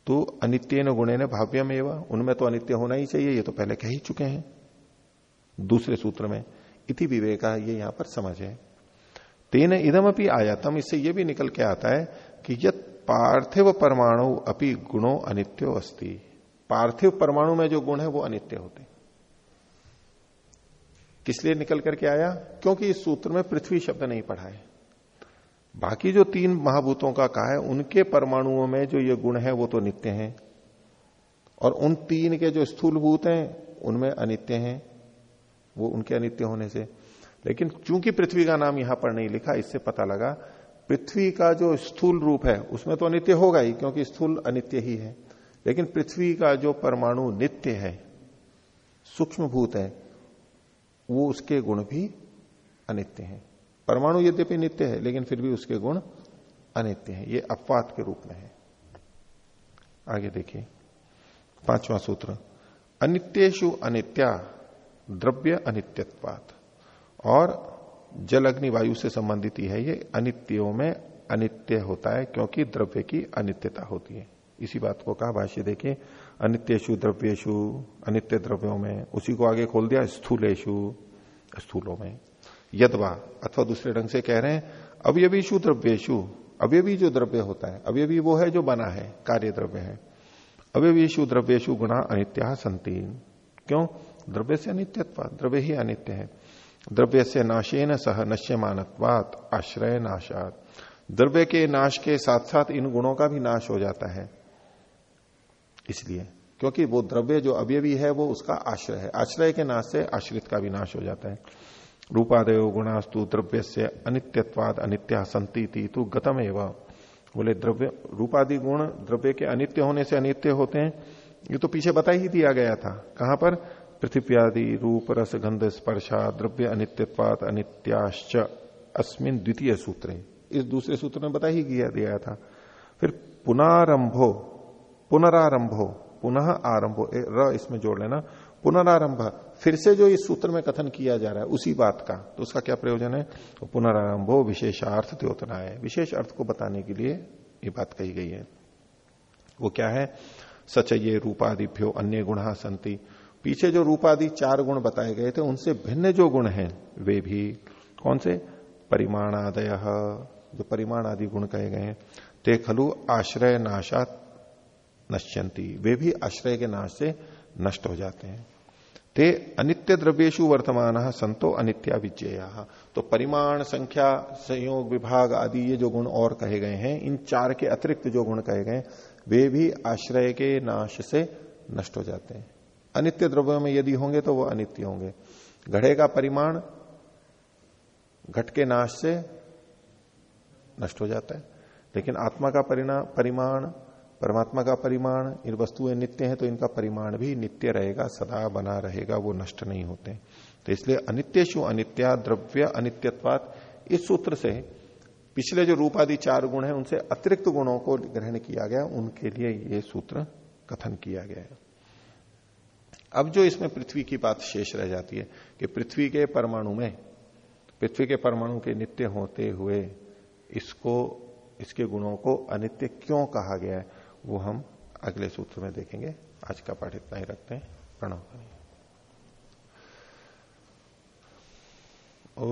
तो अनित्य न गुणे न भाव्यम एवं, उनमें तो अनित्य होना ही चाहिए, ये तो पहले कह ही चुके हैं। दूसरे सूत्र में, इति विवेका, ये यहाँ पर समझ है। तेन इदम अपनी आयातम, इससे ये भी निकल के आता है कि यद पार्थिव परमाणु अपनी गुणों अनित्यो अस्ति। पार्थिव परमाणु में जो गुण है, वो अनित्य होते। किस लिए निकल करके आया? क्योंकि इस सूत्र में पृथ्वी शब्द नहीं पढ़ा है। बाकी जो तीन महाभूतों का कहा है, उनके परमाणुओं में जो ये गुण है, वो तो नित्य हैं। और उन तीन के जो स्थूल भूत हैं, उनमें अनित्य हैं। वो उनके अनित्य होने से। लेकिन चूँकि पृथ्वी का नाम यहाँ पर नहीं लिखा, इससे पता लगा, पृथ्वी का जो स्थूल रूप है, उसमें तो अनित्य होगा ही, क्योंकि स्थूल अनित्य ही है। लेकिन पृथ्वी का जो परमाणु नित्य है सूक्ष्म भूत है, वो उसके गुण भी अनित्य हैं। परमाणु यद्यपि नित्य है, लेकिन फिर भी उसके गुण अनित्य है। ये अपवाद के रूप में है। आगे देखिए, पांचवा सूत्र अनित्येशु अनित्या द्रव्य अनित्यत्वात। और जल, अग्नि, वायु से संबंधित ही है ये, अनित्यों में अनित्य होता है, क्योंकि द्रव्य की अनित्यता होती है। इसी बात को कहा, भाष्य देखिए अनित्येशु द्रव्येशु अनित्य द्रव्यों में, उसी को आगे खोल दिया स्थूलेशु स्थूलों में। यदवा, अथवा दूसरे ढंग से कह रहे हैं अवयवीशु द्रव्येशु अवयवी जो द्रव्य होता है, अवयवी वो है जो बना है, कार्य द्रव्य है। अवयवीशु द्रव्यशु गुणा अनित्या संति क्यों? द्रव्य से अनित्यत्व, द्रव्य ही अनित्य है। द्रव्य से नाशेन सह नश्यमानत्वात, आश्रय नाशात। द्रव्य के नाश के साथ साथ इन गुणों का भी नाश हो जाता है। इसलिए, क्योंकि वो द्रव्य जो अवयवी है, वो उसका आश्रय है। आश्रय के नाश से आश्रित का भी नाश हो जाता है। रूपादय गुणास्तु द्रव्य से अनित्यत्वाद अनित्या संति तू गतम एवं बोले, द्रव्य, रूपादि गुण द्रव्य के अनित्य होने से अनित्य होते हैं, ये तो पीछे बता ही दिया गया था। कहाँ पर? पृथ्वी आदि, रूप, रस, गंध, स्पर्शा, द्रव्य, अनित्यत्वात अनित्याश्च, अस्मिन द्वितीय सूत्र। इस दूसरे सूत्र में बता ही गया दिया था। फिर पुनरारंभो पुनरारंभो, पुनः आरंभो र इसमें जोड़ लेना। पुनरारंभ फिर से जो इस सूत्र में कथन किया जा रहा है, उसी बात का तो उसका क्या प्रयोजन है? तो पुनरारंभो विशेषार्थ द्योतना है विशेष अर्थ को बताने के लिए ये बात कही गई है। वो क्या है? सचये रूपादिभ्यो अन्य गुण संति पीछे जो रूपादि चार गुण बताए गए थे, उनसे भिन्न जो गुण हैं, वे भी कौन से? परिमाणादय। जो परिमाण आदि गुण कहे गए हैं, ते खलु आश्रय नाशात नश्यंती वे भी आश्रय के नाश से नष्ट हो जाते हैं। ते अनित्य द्रव्येशु वर्तमान संतो अनित्या विजया तो परिमाण, संख्या, संयोग, विभाग आदि ये जो गुण और कहे गए हैं, इन चार के अतिरिक्त जो गुण कहे गए वे भी आश्रय के नाश से नष्ट हो जाते हैं। अनित्य द्रव्यों में यदि होंगे तो वो अनित्य होंगे। घड़े का परिमाण घट के नाश से नष्ट हो जाता है। लेकिन आत्मा का परिणाम परिमाण परमात्मा का परिमाण, इन वस्तुएँ नित्य हैं तो इनका परिमाण भी नित्य रहेगा, सदा बना रहेगा, वो नष्ट नहीं होते। तो इसलिए अनित्यशु अनित्या, द्रव्य अनित्यत्वात, इस सूत्र से पिछले जो रूप आदि चार गुण है, उनसे अतिरिक्त गुणों को ग्रहण किया गया, उनके लिए ये सूत्र कथन किया गया है। अब जो इसमें पृथ्वी की बात शेष रह जाती है, कि पृथ्वी के परमाणु में, पृथ्वी के परमाणु के नित्य होते हुए इसको, इसके गुणों को अनित्य क्यों कहा गया है? वो हम अगले सूत्र में देखेंगे। आज का पाठ इतना ही रखते हैं। प्रणव ओ,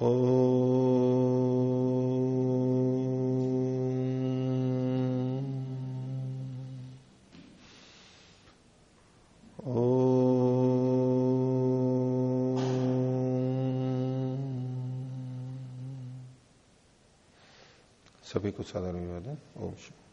ओ सभी कुछ साधन विवाद है ओम